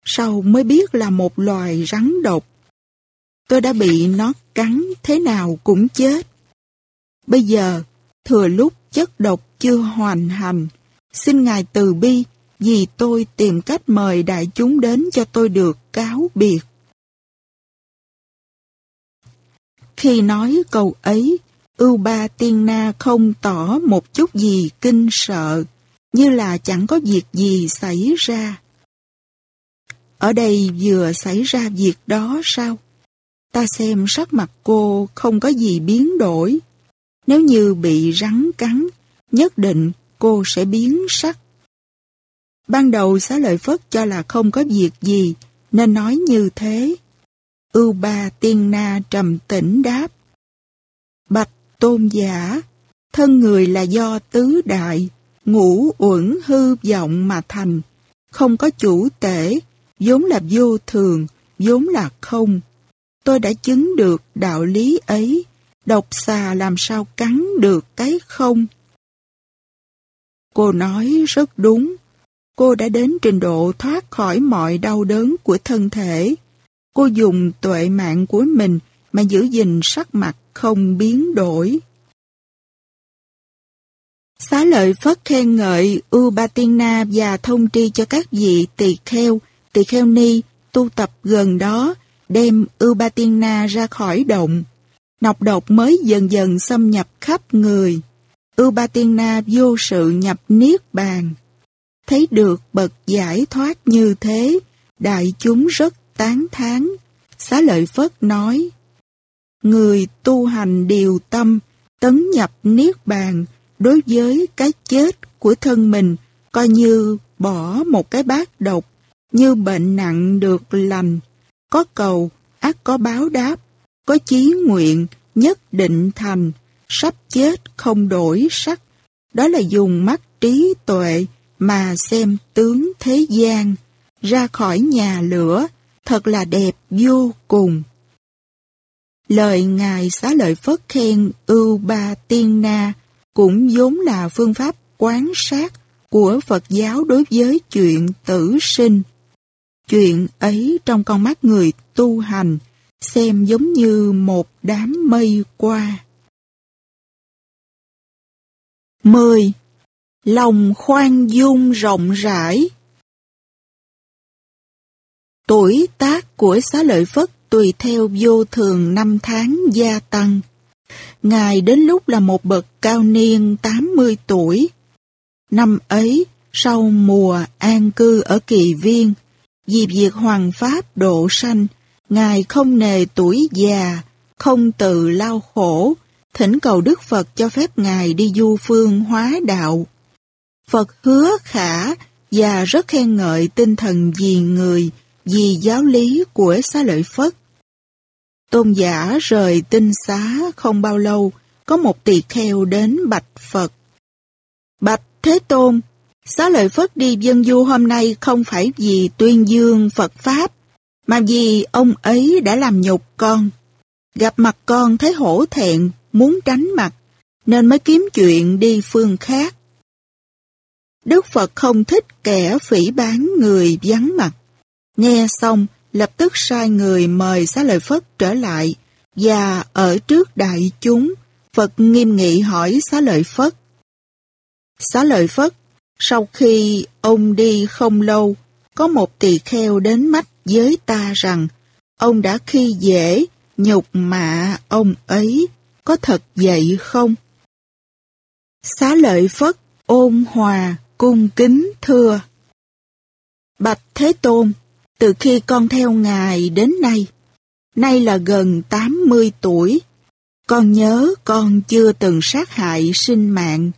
sau mới biết là một loài rắn độc. Tôi đã bị nó cắn thế nào cũng chết. Bây giờ, thừa lúc chất độc chưa hoàn hành, xin Ngài từ bi vì tôi tìm cách mời đại chúng đến cho tôi được cáo biệt. Khi nói câu ấy, ưu ba tiên na không tỏ một chút gì kinh sợ, như là chẳng có việc gì xảy ra. Ở đây vừa xảy ra việc đó sao? Ta xem sắc mặt cô không có gì biến đổi. Nếu như bị rắn cắn, nhất định cô sẽ biến sắc. Ban đầu xá lợi Phất cho là không có việc gì, nên nói như thế. Ưu ba tiên na trầm tĩnh đáp. Bạch tôn giả, thân người là do tứ đại, ngũ uẩn hư vọng mà thành, không có chủ tể, vốn là vô thường, vốn là không. Tôi đã chứng được đạo lý ấy, độc xà làm sao cắn được cái không. Cô nói rất đúng, cô đã đến trình độ thoát khỏi mọi đau đớn của thân thể. Cô dùng tuệ mạng của mình mà giữ gìn sắc mặt không biến đổi. Xá lợi Phất khen ngợi Ubatina và thông tri cho các vị tỳ kheo, tỳ kheo ni tu tập gần đó, đem Ubatina ra khỏi động. Nọc độc mới dần dần xâm nhập khắp người. Ubatina vô sự nhập niết bàn. Thấy được bậc giải thoát như thế, đại chúng rất tán thán. Xá lợi Phất nói, Người tu hành điều tâm, tấn nhập niết bàn, đối với cái chết của thân mình, coi như bỏ một cái bát độc, như bệnh nặng được lành. Có cầu, ác có báo đáp, có chí nguyện, nhất định thành, sắp chết không đổi sắc. Đó là dùng mắt trí tuệ mà xem tướng thế gian, ra khỏi nhà lửa, thật là đẹp vô cùng. Lời Ngài xá lợi Phất khen ưu ba tiên na cũng vốn là phương pháp quán sát của Phật giáo đối với chuyện tử sinh. Chuyện ấy trong con mắt người tu hành xem giống như một đám mây qua. 10. Lòng khoan dung rộng rãi Tuổi tác của xá lợi Phất tùy theo vô thường năm tháng gia tăng. Ngài đến lúc là một bậc cao niên 80 tuổi. Năm ấy, sau mùa an cư ở kỳ viên, dịp việc hoàng pháp độ sanh, Ngài không nề tuổi già, không tự lao khổ, thỉnh cầu Đức Phật cho phép Ngài đi du phương hóa đạo. Phật hứa khả và rất khen ngợi tinh thần vì người, vì giáo lý của xá lợi Phất. Tôn giả rời tinh xá không bao lâu, có một tỳ kheo đến bạch Phật. Bạch Thế Tôn, xá lợi Phất đi dân du hôm nay không phải vì tuyên dương Phật Pháp, mà vì ông ấy đã làm nhục con. Gặp mặt con thấy hổ thẹn, muốn tránh mặt, nên mới kiếm chuyện đi phương khác. Đức Phật không thích kẻ phỉ bán người vắng mặt. Nghe xong, lập tức sai người mời xá lợi Phất trở lại, và ở trước đại chúng, Phật nghiêm nghị hỏi xá lợi Phất. Xá lợi Phất, sau khi ông đi không lâu, có một tỳ kheo đến mắt với ta rằng, ông đã khi dễ, nhục mạ ông ấy, có thật vậy không? Xá lợi Phất, ôn hòa, cung kính thưa. Bạch Thế Tôn, từ khi con theo Ngài đến nay, nay là gần 80 tuổi, con nhớ con chưa từng sát hại sinh mạng,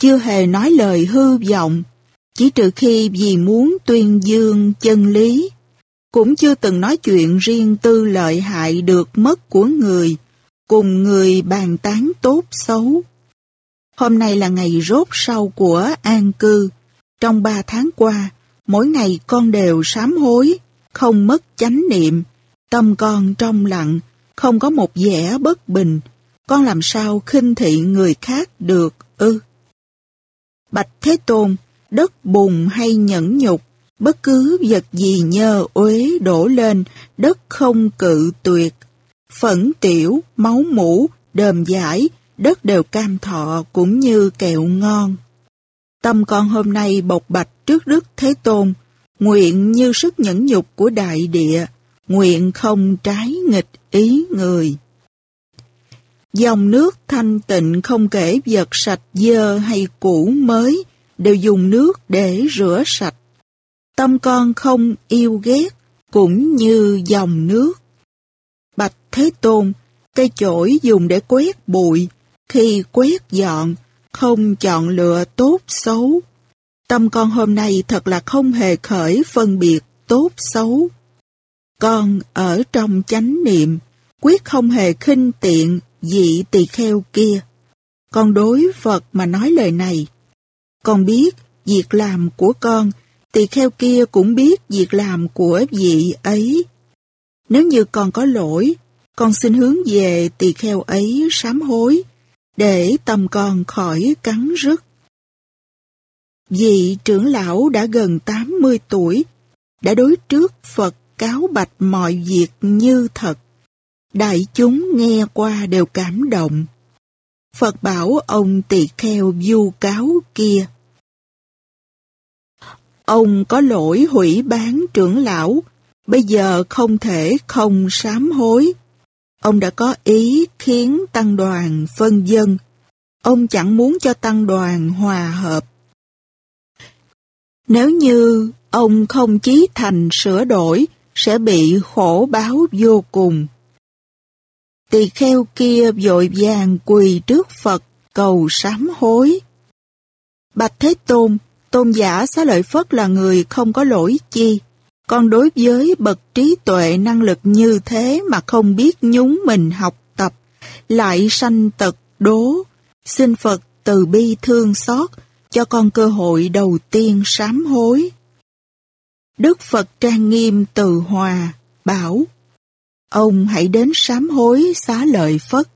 chưa hề nói lời hư vọng, chỉ trừ khi vì muốn tuyên dương chân lý, cũng chưa từng nói chuyện riêng tư lợi hại được mất của người, cùng người bàn tán tốt xấu. Hôm nay là ngày rốt sau của an cư. Trong ba tháng qua, mỗi ngày con đều sám hối, không mất chánh niệm, tâm con trong lặng, không có một vẻ bất bình, con làm sao khinh thị người khác được ư? Bạch Thế Tôn, đất bùn hay nhẫn nhục, bất cứ vật gì nhơ uế đổ lên, đất không cự tuyệt. Phẫn tiểu, máu mũ, đờm giải, đất đều cam thọ cũng như kẹo ngon. Tâm con hôm nay bộc bạch trước Đức Thế Tôn, nguyện như sức nhẫn nhục của đại địa, nguyện không trái nghịch ý người. Dòng nước thanh tịnh không kể vật sạch dơ hay cũ mới, đều dùng nước để rửa sạch. Tâm con không yêu ghét, cũng như dòng nước. Bạch Thế Tôn, cây chổi dùng để quét bụi, khi quét dọn, không chọn lựa tốt xấu. Tâm con hôm nay thật là không hề khởi phân biệt tốt xấu. Con ở trong chánh niệm, quyết không hề khinh tiện dị tỳ kheo kia. Con đối Phật mà nói lời này. Con biết việc làm của con, tỳ kheo kia cũng biết việc làm của vị ấy. Nếu như con có lỗi, con xin hướng về tỳ kheo ấy sám hối, để tâm con khỏi cắn rứt. Vị trưởng lão đã gần 80 tuổi, đã đối trước Phật cáo bạch mọi việc như thật. Đại chúng nghe qua đều cảm động. Phật bảo ông tỳ kheo du cáo kia. Ông có lỗi hủy bán trưởng lão, bây giờ không thể không sám hối. Ông đã có ý khiến tăng đoàn phân dân. Ông chẳng muốn cho tăng đoàn hòa hợp. Nếu như ông không chí thành sửa đổi, sẽ bị khổ báo vô cùng. Tỳ kheo kia vội vàng quỳ trước Phật cầu sám hối. Bạch Thế Tôn, tôn giả xá lợi Phất là người không có lỗi chi con đối với bậc trí tuệ năng lực như thế mà không biết nhúng mình học tập, lại sanh tật đố, xin Phật từ bi thương xót, cho con cơ hội đầu tiên sám hối. Đức Phật trang nghiêm từ hòa, bảo, ông hãy đến sám hối xá lợi Phất.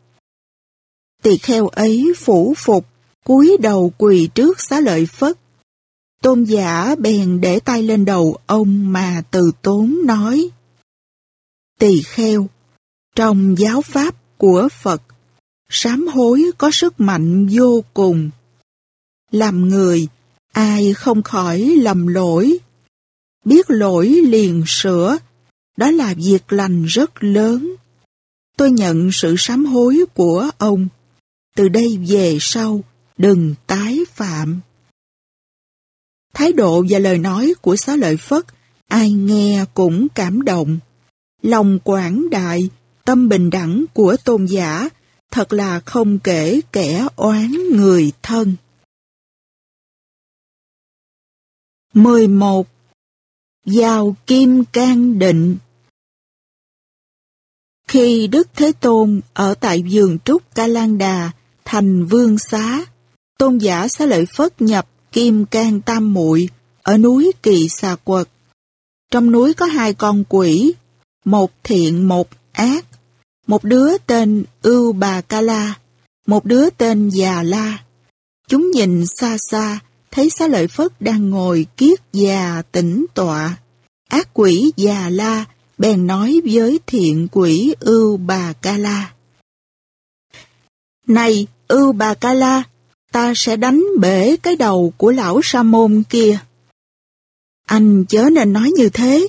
Tỳ kheo ấy phủ phục, cúi đầu quỳ trước xá lợi Phất, Tôn giả bèn để tay lên đầu ông mà từ tốn nói. Tỳ kheo, trong giáo pháp của Phật, sám hối có sức mạnh vô cùng. Làm người, ai không khỏi lầm lỗi. Biết lỗi liền sửa, đó là việc lành rất lớn. Tôi nhận sự sám hối của ông. Từ đây về sau, đừng tái phạm. Thái độ và lời nói của xá lợi Phất, ai nghe cũng cảm động. Lòng quảng đại, tâm bình đẳng của tôn giả, thật là không kể kẻ oán người thân. 11. Giao Kim Can Định Khi Đức Thế Tôn ở tại vườn Trúc Ca Lan Đà, thành vương xá, tôn giả xá lợi Phất nhập Kim Can Tam Muội ở núi Kỳ Xà Quật. Trong núi có hai con quỷ, một thiện một ác, một đứa tên Ưu Bà Ca La, một đứa tên Già La. Chúng nhìn xa xa, thấy xá lợi Phất đang ngồi kiết già tĩnh tọa. Ác quỷ Già La bèn nói với thiện quỷ Ưu Bà Ca La. Này, Ưu Bà Ca La, ta sẽ đánh bể cái đầu của lão sa môn kia. Anh chớ nên nói như thế,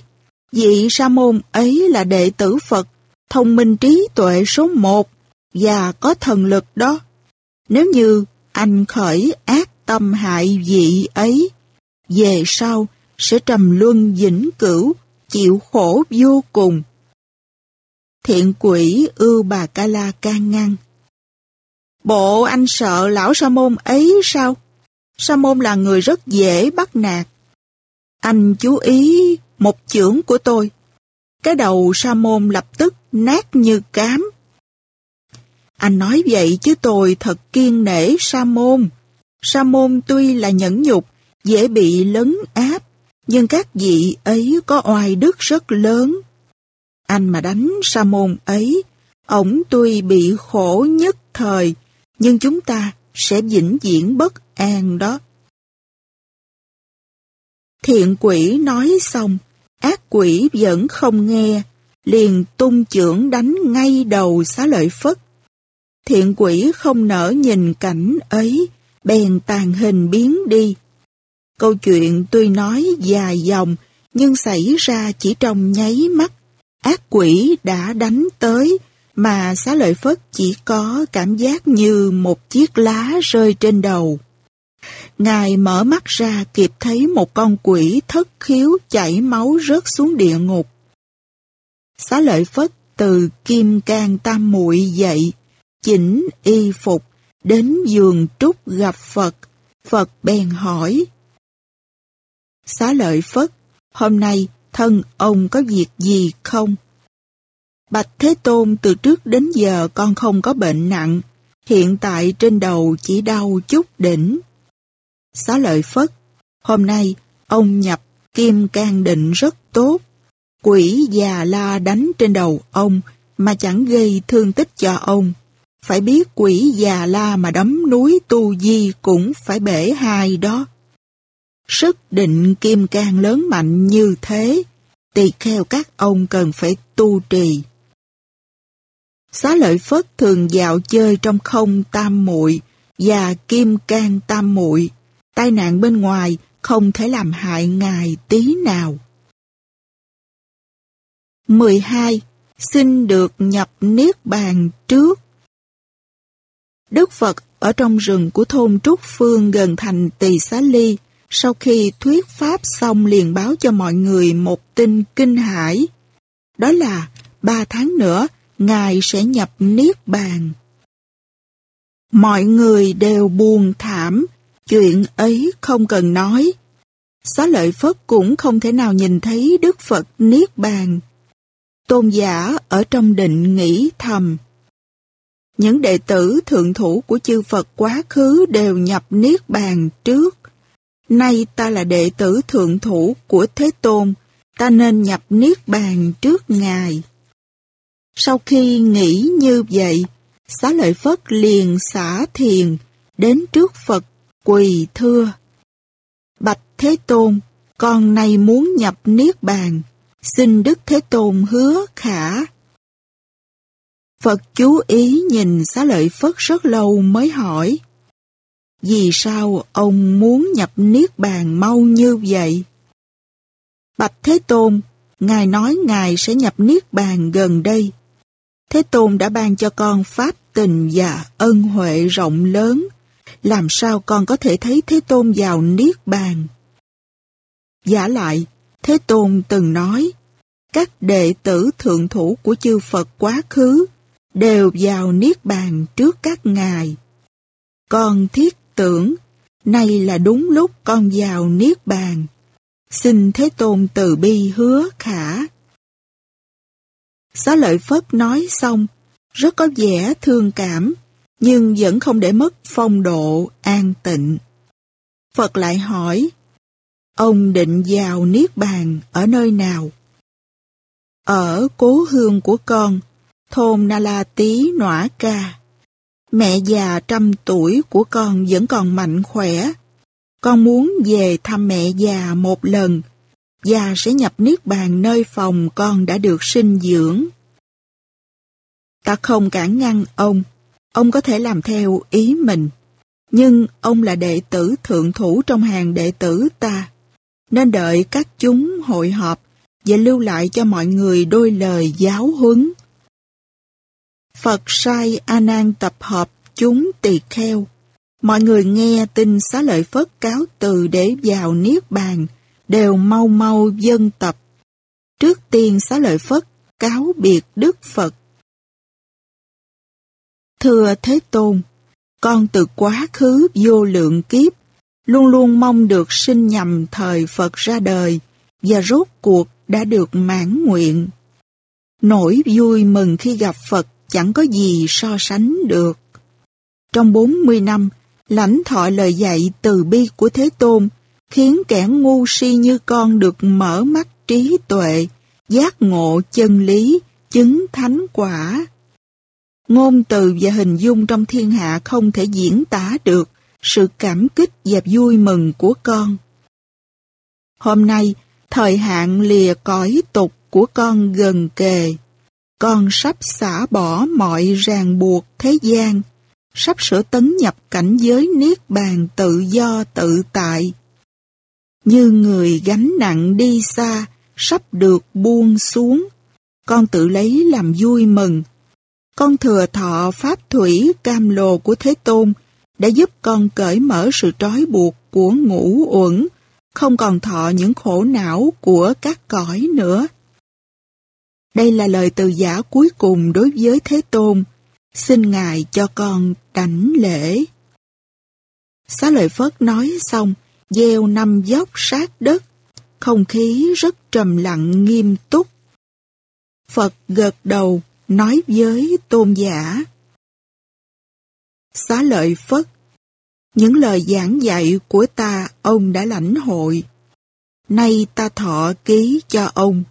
vị sa môn ấy là đệ tử Phật, thông minh trí tuệ số một và có thần lực đó. Nếu như anh khởi ác tâm hại vị ấy, về sau sẽ trầm luân vĩnh cửu, chịu khổ vô cùng. Thiện quỷ ưu bà Ca La can ngăn. Bộ anh sợ lão sa môn ấy sao? Sa môn là người rất dễ bắt nạt. Anh chú ý một chưởng của tôi. Cái đầu sa môn lập tức nát như cám. Anh nói vậy chứ tôi thật kiên nể sa môn. Sa môn tuy là nhẫn nhục, dễ bị lấn áp, nhưng các vị ấy có oai đức rất lớn. Anh mà đánh sa môn ấy, ổng tuy bị khổ nhất thời, nhưng chúng ta sẽ vĩnh viễn bất an đó. Thiện quỷ nói xong, ác quỷ vẫn không nghe, liền tung chưởng đánh ngay đầu xá lợi phất. Thiện quỷ không nỡ nhìn cảnh ấy, bèn tàn hình biến đi. Câu chuyện tuy nói dài dòng, nhưng xảy ra chỉ trong nháy mắt. Ác quỷ đã đánh tới, mà xá lợi Phất chỉ có cảm giác như một chiếc lá rơi trên đầu. Ngài mở mắt ra kịp thấy một con quỷ thất khiếu chảy máu rớt xuống địa ngục. Xá lợi Phất từ kim can tam muội dậy, chỉnh y phục, đến giường trúc gặp Phật, Phật bèn hỏi. Xá lợi Phất, hôm nay thân ông có việc gì không? Bạch Thế Tôn từ trước đến giờ con không có bệnh nặng, hiện tại trên đầu chỉ đau chút đỉnh. Xá lợi Phất, hôm nay ông nhập kim can định rất tốt. Quỷ già la đánh trên đầu ông mà chẳng gây thương tích cho ông. Phải biết quỷ già la mà đấm núi tu di cũng phải bể hai đó. Sức định kim can lớn mạnh như thế, tỳ kheo các ông cần phải tu trì. Xá lợi Phất thường dạo chơi trong không tam muội và kim can tam muội tai nạn bên ngoài không thể làm hại ngài tí nào. 12. Xin được nhập Niết Bàn trước Đức Phật ở trong rừng của thôn Trúc Phương gần thành Tỳ Xá Ly, sau khi thuyết pháp xong liền báo cho mọi người một tin kinh hãi. Đó là ba tháng nữa, Ngài sẽ nhập Niết Bàn. Mọi người đều buồn thảm, chuyện ấy không cần nói. Xá lợi Phất cũng không thể nào nhìn thấy Đức Phật Niết Bàn. Tôn giả ở trong định nghĩ thầm. Những đệ tử thượng thủ của chư Phật quá khứ đều nhập Niết Bàn trước. Nay ta là đệ tử thượng thủ của Thế Tôn, ta nên nhập Niết Bàn trước Ngài. Sau khi nghĩ như vậy, xá lợi Phất liền xả thiền, đến trước Phật quỳ thưa. Bạch Thế Tôn, con này muốn nhập Niết Bàn, xin Đức Thế Tôn hứa khả. Phật chú ý nhìn xá lợi Phất rất lâu mới hỏi. Vì sao ông muốn nhập Niết Bàn mau như vậy? Bạch Thế Tôn, Ngài nói Ngài sẽ nhập Niết Bàn gần đây. Thế Tôn đã ban cho con pháp tình và ân huệ rộng lớn. Làm sao con có thể thấy Thế Tôn vào Niết Bàn? Giả lại, Thế Tôn từng nói, các đệ tử thượng thủ của chư Phật quá khứ đều vào Niết Bàn trước các ngài. Con thiết tưởng, nay là đúng lúc con vào Niết Bàn. Xin Thế Tôn từ bi hứa khả. Xá lợi Phất nói xong, rất có vẻ thương cảm, nhưng vẫn không để mất phong độ an tịnh. Phật lại hỏi, ông định vào Niết Bàn ở nơi nào? Ở cố hương của con, thôn Na La Tí Nõa Ca. Mẹ già trăm tuổi của con vẫn còn mạnh khỏe. Con muốn về thăm mẹ già một lần và sẽ nhập niết bàn nơi phòng con đã được sinh dưỡng. Ta không cản ngăn ông, ông có thể làm theo ý mình. Nhưng ông là đệ tử thượng thủ trong hàng đệ tử ta, nên đợi các chúng hội họp và lưu lại cho mọi người đôi lời giáo huấn. Phật sai A Nan tập hợp chúng tỳ kheo. Mọi người nghe tin xá lợi Phất cáo từ để vào Niết Bàn, đều mau mau dân tập. Trước tiên xá lợi Phất cáo biệt Đức Phật. Thưa Thế Tôn, con từ quá khứ vô lượng kiếp, luôn luôn mong được sinh nhầm thời Phật ra đời, và rốt cuộc đã được mãn nguyện. Nỗi vui mừng khi gặp Phật chẳng có gì so sánh được. Trong 40 năm, lãnh thọ lời dạy từ bi của Thế Tôn khiến kẻ ngu si như con được mở mắt trí tuệ, giác ngộ chân lý, chứng thánh quả. Ngôn từ và hình dung trong thiên hạ không thể diễn tả được sự cảm kích và vui mừng của con. Hôm nay, thời hạn lìa cõi tục của con gần kề. Con sắp xả bỏ mọi ràng buộc thế gian, sắp sửa tấn nhập cảnh giới niết bàn tự do tự tại. Như người gánh nặng đi xa, sắp được buông xuống, con tự lấy làm vui mừng. Con thừa thọ pháp thủy cam lồ của Thế Tôn đã giúp con cởi mở sự trói buộc của ngũ uẩn, không còn thọ những khổ não của các cõi nữa. Đây là lời từ giả cuối cùng đối với Thế Tôn, Xin Ngài cho con đảnh lễ. Xá lợi Phất nói xong, gieo năm dốc sát đất, không khí rất trầm lặng nghiêm túc. Phật gật đầu, nói với tôn giả. Xá lợi Phất, những lời giảng dạy của ta ông đã lãnh hội. Nay ta thọ ký cho ông.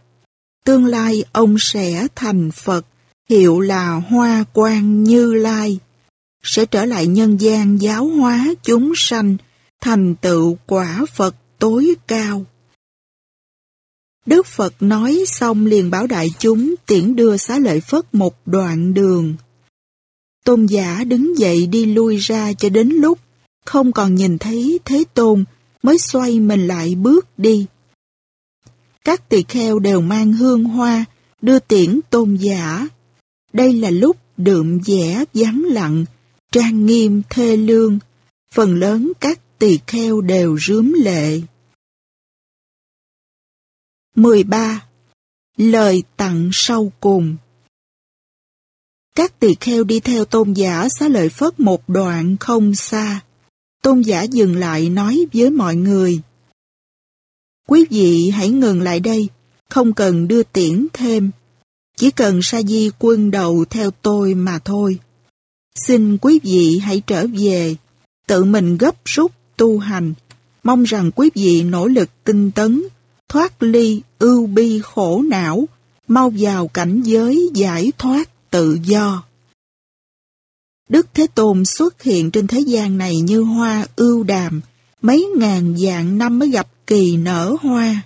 Tương lai ông sẽ thành Phật, hiệu là Hoa Quang Như Lai. Sẽ trở lại nhân gian giáo hóa chúng sanh, thành tựu quả Phật tối cao. Đức Phật nói xong liền bảo đại chúng tiễn đưa xá lợi Phất một đoạn đường. Tôn giả đứng dậy đi lui ra cho đến lúc không còn nhìn thấy Thế Tôn mới xoay mình lại bước đi. Các tỳ kheo đều mang hương hoa, đưa tiễn tôn giả. Đây là lúc đượm vẻ vắng lặng, trang nghiêm thê lương. Phần lớn các tỳ kheo đều rướm lệ. 13. Lời tặng sau cùng Các tỳ kheo đi theo tôn giả xá lợi phất một đoạn không xa. Tôn giả dừng lại nói với mọi người. Quý vị hãy ngừng lại đây, không cần đưa tiễn thêm. Chỉ cần sa di quân đầu theo tôi mà thôi. Xin quý vị hãy trở về, tự mình gấp rút tu hành. Mong rằng quý vị nỗ lực tinh tấn, thoát ly ưu bi khổ não, mau vào cảnh giới giải thoát tự do. Đức Thế Tôn xuất hiện trên thế gian này như hoa ưu đàm, mấy ngàn dạng năm mới gặp kỳ nở hoa.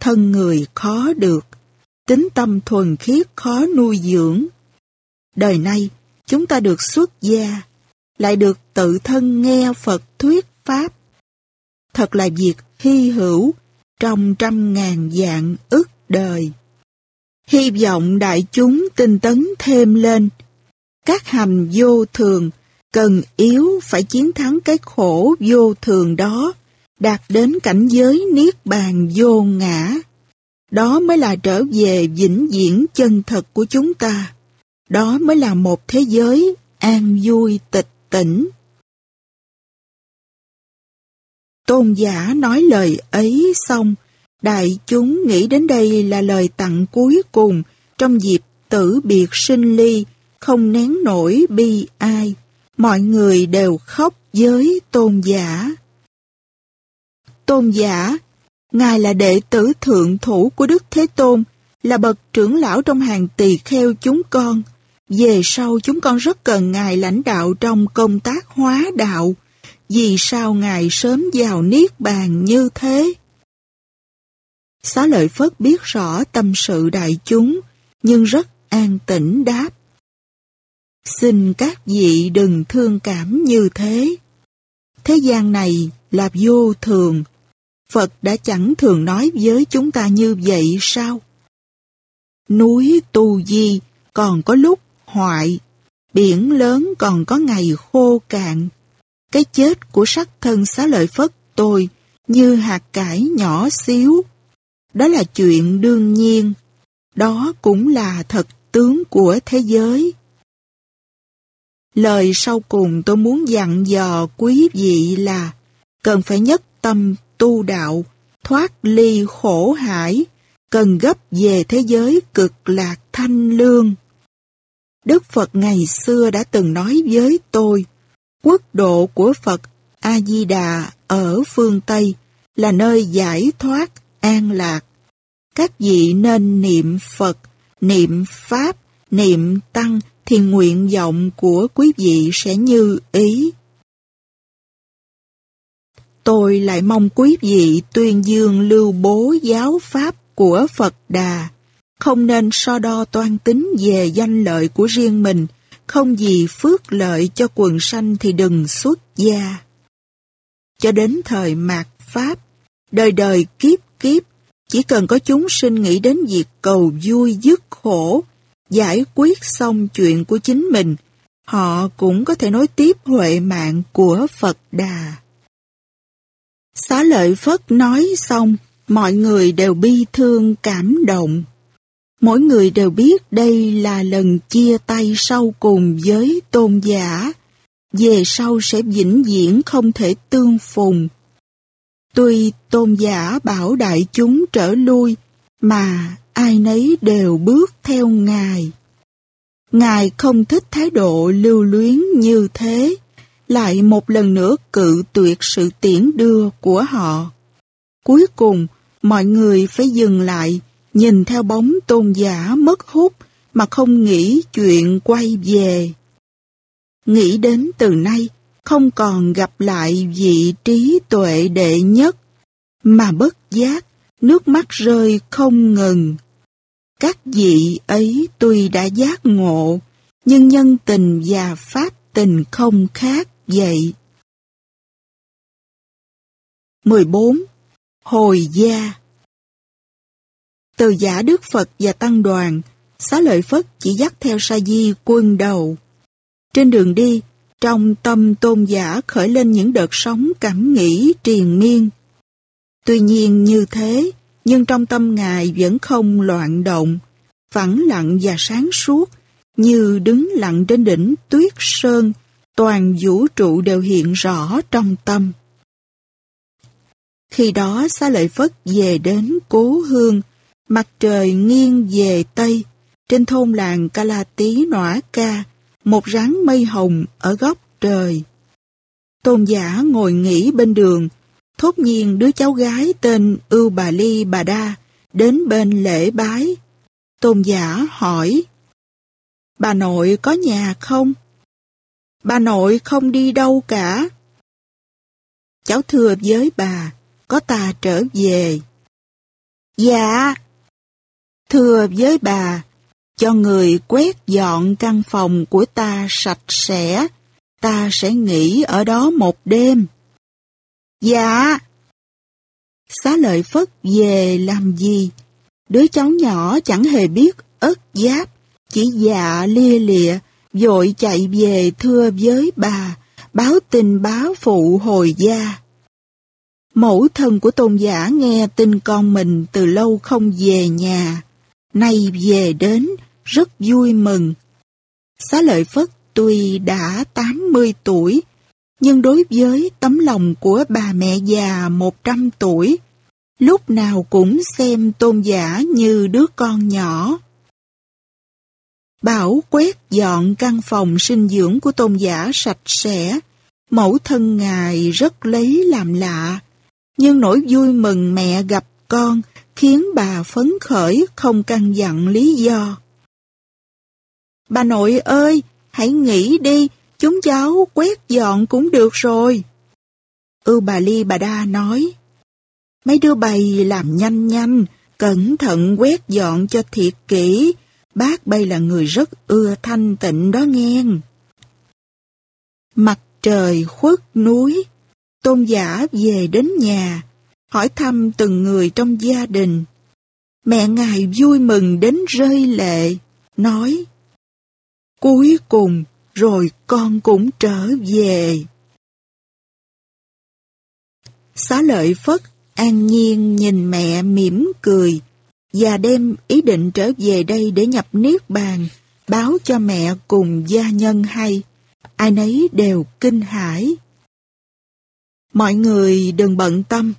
Thân người khó được, tính tâm thuần khiết khó nuôi dưỡng. Đời nay, chúng ta được xuất gia, lại được tự thân nghe Phật thuyết Pháp. Thật là việc hy hữu trong trăm ngàn dạng ức đời. Hy vọng đại chúng tinh tấn thêm lên. Các hành vô thường cần yếu phải chiến thắng cái khổ vô thường đó, đạt đến cảnh giới niết bàn vô ngã. Đó mới là trở về vĩnh viễn chân thật của chúng ta. Đó mới là một thế giới an vui tịch tỉnh. Tôn giả nói lời ấy xong, đại chúng nghĩ đến đây là lời tặng cuối cùng trong dịp tử biệt sinh ly, không nén nổi bi ai. Mọi người đều khóc với tôn giả. Tôn giả, Ngài là đệ tử thượng thủ của Đức Thế Tôn, là bậc trưởng lão trong hàng tỳ kheo chúng con. Về sau chúng con rất cần Ngài lãnh đạo trong công tác hóa đạo, vì sao Ngài sớm vào Niết Bàn như thế? Xá lợi Phất biết rõ tâm sự đại chúng, nhưng rất an tĩnh đáp. Xin các vị đừng thương cảm như thế. Thế gian này là vô thường. Phật đã chẳng thường nói với chúng ta như vậy sao? Núi tu di còn có lúc hoại, biển lớn còn có ngày khô cạn. Cái chết của sắc thân xá lợi Phất tôi như hạt cải nhỏ xíu. Đó là chuyện đương nhiên. Đó cũng là thật tướng của thế giới. Lời sau cùng tôi muốn dặn dò quý vị là cần phải nhất tâm tu đạo, thoát ly khổ hải, cần gấp về thế giới cực lạc thanh lương. Đức Phật ngày xưa đã từng nói với tôi, quốc độ của Phật A-di-đà ở phương Tây là nơi giải thoát, an lạc. Các vị nên niệm Phật, niệm Pháp, niệm Tăng thì nguyện vọng của quý vị sẽ như ý. Tôi lại mong quý vị tuyên dương lưu bố giáo pháp của Phật Đà, không nên so đo toan tính về danh lợi của riêng mình, không gì phước lợi cho quần sanh thì đừng xuất gia. Cho đến thời mạt Pháp, đời đời kiếp kiếp, chỉ cần có chúng sinh nghĩ đến việc cầu vui dứt khổ, giải quyết xong chuyện của chính mình, họ cũng có thể nối tiếp huệ mạng của Phật Đà. Xá lợi Phất nói xong, mọi người đều bi thương cảm động. Mỗi người đều biết đây là lần chia tay sau cùng với tôn giả, về sau sẽ vĩnh viễn không thể tương phùng. Tuy tôn giả bảo đại chúng trở lui, mà ai nấy đều bước theo Ngài. Ngài không thích thái độ lưu luyến như thế, lại một lần nữa cự tuyệt sự tiễn đưa của họ. Cuối cùng, mọi người phải dừng lại, nhìn theo bóng tôn giả mất hút mà không nghĩ chuyện quay về. Nghĩ đến từ nay, không còn gặp lại vị trí tuệ đệ nhất, mà bất giác, nước mắt rơi không ngừng. Các vị ấy tuy đã giác ngộ, nhưng nhân tình và pháp tình không khác vậy. 14. Hồi gia từ giả Đức Phật và Tăng đoàn, xá lợi Phất chỉ dắt theo sa di quân đầu. Trên đường đi, trong tâm tôn giả khởi lên những đợt sóng cảm nghĩ triền miên. Tuy nhiên như thế, nhưng trong tâm Ngài vẫn không loạn động, phẳng lặng và sáng suốt, như đứng lặng trên đỉnh tuyết sơn, toàn vũ trụ đều hiện rõ trong tâm. Khi đó xá lợi Phất về đến cố hương, mặt trời nghiêng về Tây, trên thôn làng Calati Tí Nỏa Ca, một ráng mây hồng ở góc trời. Tôn giả ngồi nghỉ bên đường, thốt nhiên đứa cháu gái tên Ưu Bà Ly Bà Đa đến bên lễ bái. Tôn giả hỏi, Bà nội có nhà không? Bà nội không đi đâu cả. Cháu thưa với bà, có ta trở về. Dạ. Thưa với bà, cho người quét dọn căn phòng của ta sạch sẽ, ta sẽ nghỉ ở đó một đêm. Dạ. Xá lợi Phất về làm gì? Đứa cháu nhỏ chẳng hề biết ớt giáp, chỉ dạ lia lịa, vội chạy về thưa với bà, báo tin báo phụ hồi gia. Mẫu thân của tôn giả nghe tin con mình từ lâu không về nhà, nay về đến, rất vui mừng. Xá lợi Phất tuy đã 80 tuổi, nhưng đối với tấm lòng của bà mẹ già 100 tuổi, lúc nào cũng xem tôn giả như đứa con nhỏ. Bảo quét dọn căn phòng sinh dưỡng của tôn giả sạch sẽ, mẫu thân ngài rất lấy làm lạ, nhưng nỗi vui mừng mẹ gặp con khiến bà phấn khởi không căn dặn lý do. Bà nội ơi, hãy nghĩ đi, chúng cháu quét dọn cũng được rồi. Ư bà Ly bà Đa nói, mấy đứa bày làm nhanh nhanh, cẩn thận quét dọn cho thiệt kỹ, bác bay là người rất ưa thanh tịnh đó nghe. Mặt trời khuất núi, tôn giả về đến nhà, hỏi thăm từng người trong gia đình. Mẹ ngài vui mừng đến rơi lệ, nói, Cuối cùng, rồi con cũng trở về. Xá lợi Phất an nhiên nhìn mẹ mỉm cười và đem ý định trở về đây để nhập Niết Bàn, báo cho mẹ cùng gia nhân hay. Ai nấy đều kinh hãi. Mọi người đừng bận tâm.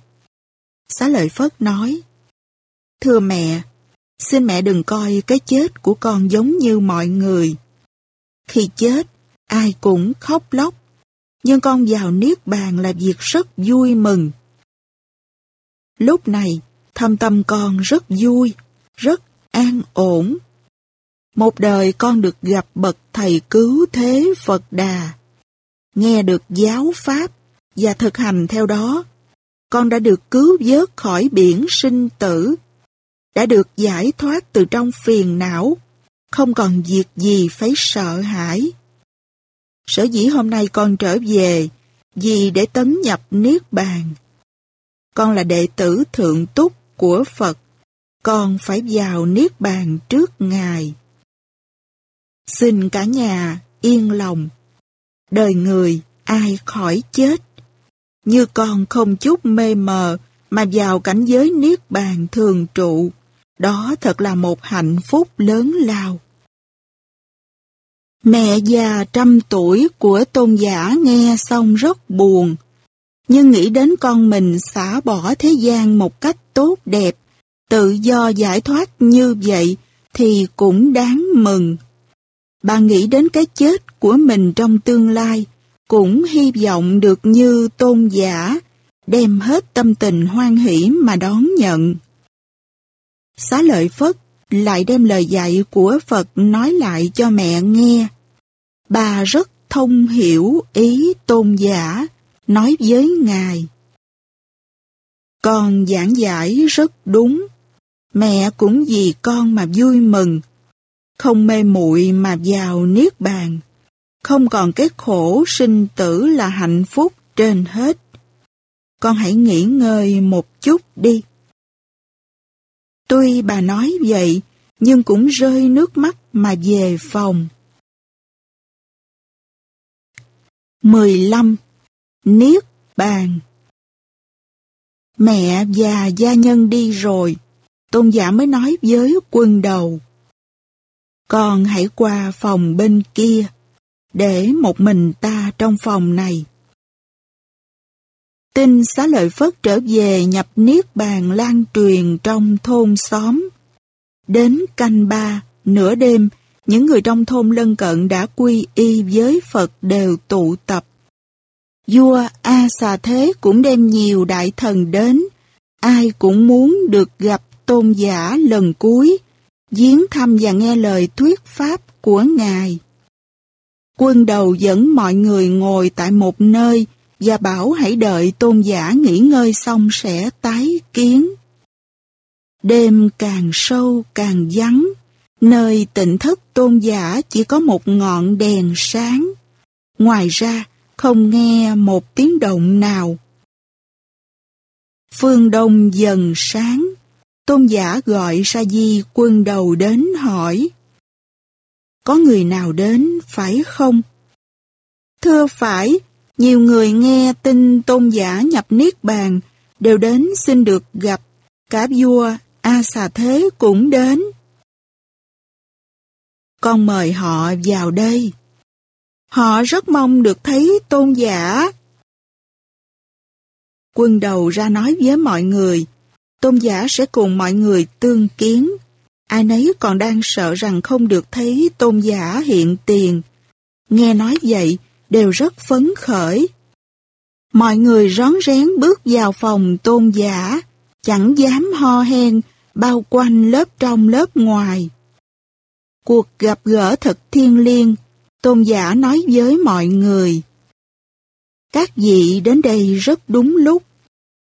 Xá lợi Phất nói, Thưa mẹ, xin mẹ đừng coi cái chết của con giống như mọi người. Khi chết, ai cũng khóc lóc, nhưng con vào Niết Bàn là việc rất vui mừng. Lúc này, thâm tâm con rất vui, rất an ổn. Một đời con được gặp bậc thầy cứu thế Phật Đà, nghe được giáo Pháp và thực hành theo đó. Con đã được cứu vớt khỏi biển sinh tử, đã được giải thoát từ trong phiền não, không còn việc gì phải sợ hãi. Sở dĩ hôm nay con trở về vì để tấn nhập Niết Bàn. Con là đệ tử thượng túc của Phật, con phải vào Niết Bàn trước Ngài. Xin cả nhà yên lòng, đời người ai khỏi chết. Như con không chút mê mờ mà vào cảnh giới Niết Bàn thường trụ, Đó thật là một hạnh phúc lớn lao. Mẹ già trăm tuổi của tôn giả nghe xong rất buồn, nhưng nghĩ đến con mình xả bỏ thế gian một cách tốt đẹp, tự do giải thoát như vậy thì cũng đáng mừng. Bà nghĩ đến cái chết của mình trong tương lai, cũng hy vọng được như tôn giả, đem hết tâm tình hoan hỷ mà đón nhận. Xá lợi Phất lại đem lời dạy của Phật nói lại cho mẹ nghe. Bà rất thông hiểu ý tôn giả, nói với Ngài. Con giảng giải rất đúng, mẹ cũng vì con mà vui mừng, không mê muội mà vào niết bàn, không còn cái khổ sinh tử là hạnh phúc trên hết. Con hãy nghỉ ngơi một chút đi. Tuy bà nói vậy, nhưng cũng rơi nước mắt mà về phòng. 15. Niết bàn Mẹ và gia nhân đi rồi, tôn giả mới nói với quân đầu. Con hãy qua phòng bên kia, để một mình ta trong phòng này. Tin xá lợi Phất trở về nhập Niết Bàn lan truyền trong thôn xóm. Đến canh ba, nửa đêm, những người trong thôn lân cận đã quy y với Phật đều tụ tập. Vua A Xà Thế cũng đem nhiều đại thần đến, ai cũng muốn được gặp tôn giả lần cuối, viếng thăm và nghe lời thuyết pháp của Ngài. Quân đầu dẫn mọi người ngồi tại một nơi và bảo hãy đợi tôn giả nghỉ ngơi xong sẽ tái kiến. Đêm càng sâu càng vắng, nơi tịnh thất tôn giả chỉ có một ngọn đèn sáng. Ngoài ra, không nghe một tiếng động nào. Phương Đông dần sáng, tôn giả gọi Sa Di quân đầu đến hỏi. Có người nào đến phải không? Thưa phải, nhiều người nghe tin tôn giả nhập Niết Bàn đều đến xin được gặp, cả vua A Xà Thế cũng đến. Con mời họ vào đây. Họ rất mong được thấy tôn giả. Quân đầu ra nói với mọi người, tôn giả sẽ cùng mọi người tương kiến. Ai nấy còn đang sợ rằng không được thấy tôn giả hiện tiền. Nghe nói vậy, đều rất phấn khởi. Mọi người rón rén bước vào phòng tôn giả, chẳng dám ho hen, bao quanh lớp trong lớp ngoài. Cuộc gặp gỡ thật thiên liêng, tôn giả nói với mọi người. Các vị đến đây rất đúng lúc.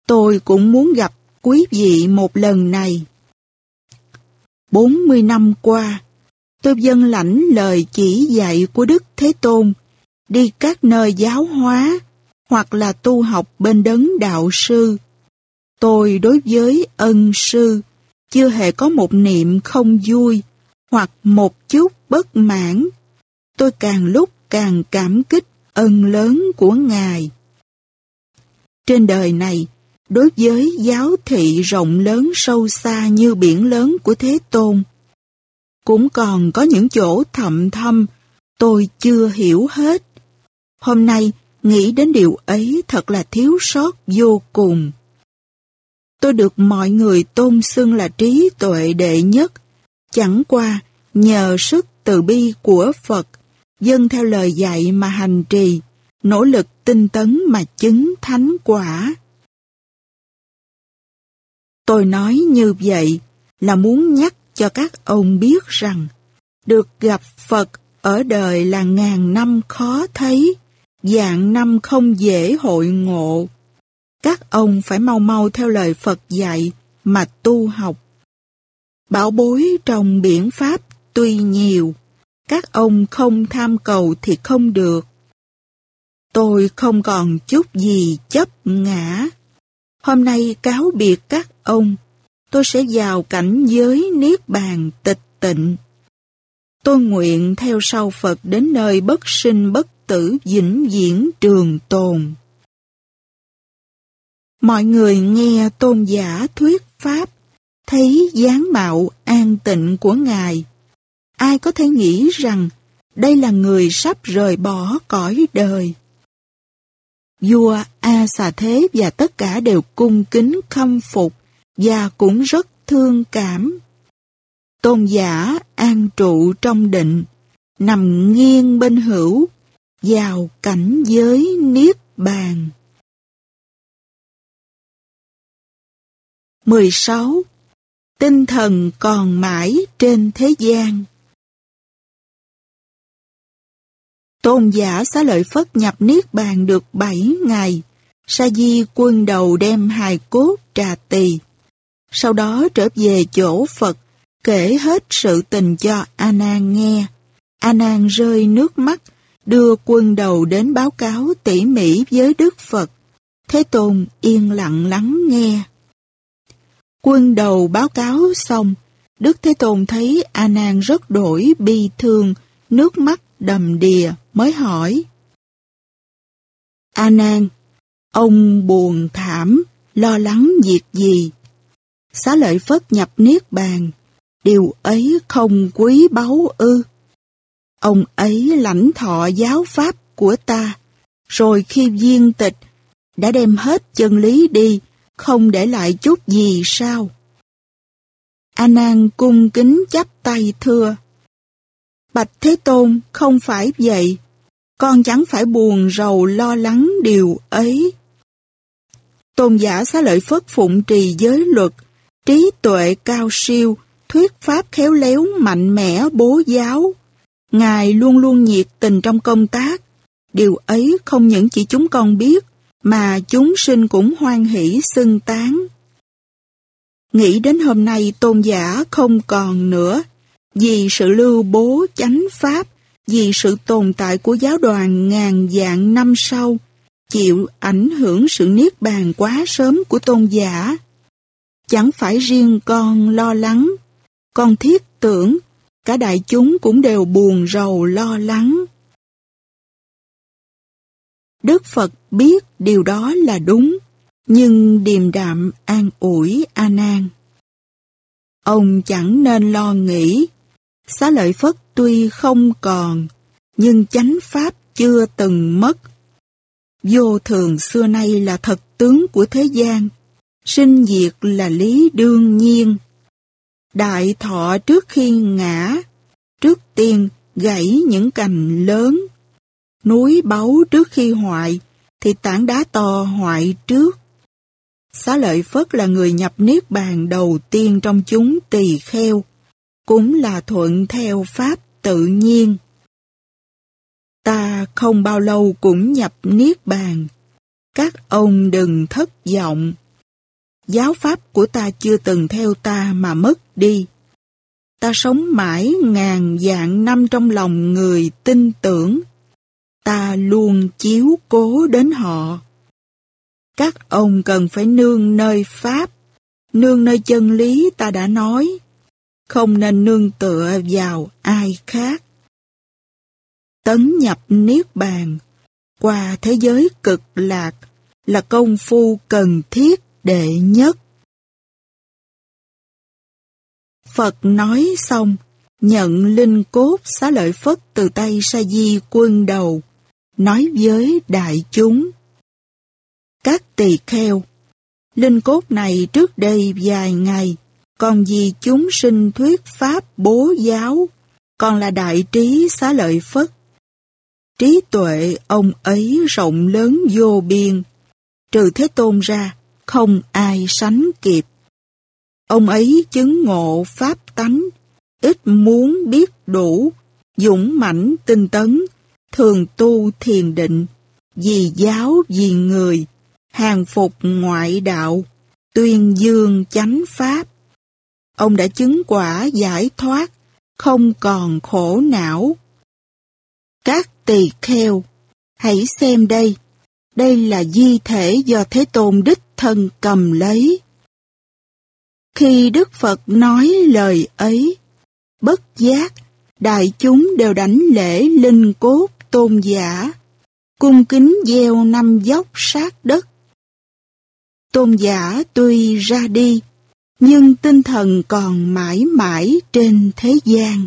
Tôi cũng muốn gặp quý vị một lần này. 40 năm qua, tôi dâng lãnh lời chỉ dạy của Đức Thế Tôn, đi các nơi giáo hóa, hoặc là tu học bên đấng đạo sư. Tôi đối với ân sư, chưa hề có một niệm không vui, hoặc một chút bất mãn. Tôi càng lúc càng cảm kích ân lớn của Ngài. Trên đời này, đối với giáo thị rộng lớn sâu xa như biển lớn của Thế Tôn, cũng còn có những chỗ thậm thâm tôi chưa hiểu hết. Hôm nay, nghĩ đến điều ấy thật là thiếu sót vô cùng. Tôi được mọi người tôn xưng là trí tuệ đệ nhất, chẳng qua nhờ sức từ bi của Phật, dân theo lời dạy mà hành trì, nỗ lực tinh tấn mà chứng thánh quả. Tôi nói như vậy là muốn nhắc cho các ông biết rằng được gặp Phật ở đời là ngàn năm khó thấy, dạng năm không dễ hội ngộ. Các ông phải mau mau theo lời Phật dạy mà tu học. Bảo bối trong biển Pháp tuy nhiều, các ông không tham cầu thì không được. Tôi không còn chút gì chấp ngã. Hôm nay cáo biệt các ông, tôi sẽ vào cảnh giới Niết Bàn tịch tịnh. Tôi nguyện theo sau Phật đến nơi bất sinh bất tử vĩnh viễn trường tồn. Mọi người nghe tôn giả thuyết pháp, thấy dáng mạo an tịnh của Ngài. Ai có thể nghĩ rằng đây là người sắp rời bỏ cõi đời. Vua A Xà Thế và tất cả đều cung kính khâm phục và cũng rất thương cảm. Tôn giả an trụ trong định, nằm nghiêng bên hữu, vào cảnh giới niết bàn. 16. Tinh thần còn mãi trên thế gian Tôn giả xá lợi Phất nhập Niết Bàn được 7 ngày. Sa di quân đầu đem hài cốt trà tỳ. Sau đó trở về chỗ Phật, kể hết sự tình cho A Nan nghe. A Nan rơi nước mắt, đưa quân đầu đến báo cáo tỉ mỉ với Đức Phật. Thế Tôn yên lặng lắng nghe. Quân đầu báo cáo xong, Đức Thế Tôn thấy A Nan rất đổi bi thương, nước mắt đầm đìa mới hỏi. A Nan, ông buồn thảm, lo lắng việc gì? Xá lợi Phất nhập Niết Bàn, điều ấy không quý báu ư. Ông ấy lãnh thọ giáo pháp của ta, rồi khi viên tịch, đã đem hết chân lý đi, không để lại chút gì sao? A Nan cung kính chắp tay thưa. Bạch Thế Tôn, không phải vậy. Con chẳng phải buồn rầu lo lắng điều ấy. Tôn giả xá lợi Phất phụng trì giới luật, trí tuệ cao siêu, thuyết pháp khéo léo mạnh mẽ bố giáo. Ngài luôn luôn nhiệt tình trong công tác. Điều ấy không những chỉ chúng con biết, mà chúng sinh cũng hoan hỷ xưng tán. Nghĩ đến hôm nay tôn giả không còn nữa, vì sự lưu bố chánh pháp, vì sự tồn tại của giáo đoàn ngàn dạng năm sau, chịu ảnh hưởng sự niết bàn quá sớm của tôn giả. Chẳng phải riêng con lo lắng, con thiết tưởng, cả đại chúng cũng đều buồn rầu lo lắng. Đức Phật biết điều đó là đúng, nhưng điềm đạm an ủi A Nan. Ông chẳng nên lo nghĩ, xá lợi Phất tuy không còn, nhưng chánh pháp chưa từng mất. Vô thường xưa nay là thật tướng của thế gian, sinh diệt là lý đương nhiên. Đại thọ trước khi ngã, trước tiên gãy những cành lớn. Núi báu trước khi hoại, thì tảng đá to hoại trước. Xá lợi Phất là người nhập Niết Bàn đầu tiên trong chúng tỳ kheo, cũng là thuận theo Pháp tự nhiên. Ta không bao lâu cũng nhập Niết Bàn. Các ông đừng thất vọng. Giáo Pháp của ta chưa từng theo ta mà mất đi. Ta sống mãi ngàn dạng năm trong lòng người tin tưởng. Ta luôn chiếu cố đến họ. Các ông cần phải nương nơi Pháp, nương nơi chân lý ta đã nói, không nên nương tựa vào ai khác. Tấn nhập Niết Bàn, qua thế giới cực lạc, là công phu cần thiết đệ nhất. Phật nói xong, nhận linh cốt xá lợi Phất từ tay Sa Di quân đầu, nói với đại chúng các tỳ kheo. Linh cốt này trước đây vài ngày, còn vì chúng sinh thuyết pháp bố giáo, còn là đại trí xá lợi Phất. Trí tuệ ông ấy rộng lớn vô biên, trừ Thế Tôn ra, không ai sánh kịp. Ông ấy chứng ngộ pháp tánh, ít muốn biết đủ, dũng mãnh tinh tấn, thường tu thiền định, vì giáo vì người, hàng phục ngoại đạo, tuyên dương chánh pháp. Ông đã chứng quả giải thoát, không còn khổ não. Các tỳ kheo, hãy xem đây, đây là di thể do Thế Tôn đích thân cầm lấy. Khi Đức Phật nói lời ấy, bất giác, đại chúng đều đánh lễ linh cốt tôn giả, cung kính gieo năm dốc sát đất Tôn giả tuy ra đi, nhưng tinh thần còn mãi mãi trên thế gian.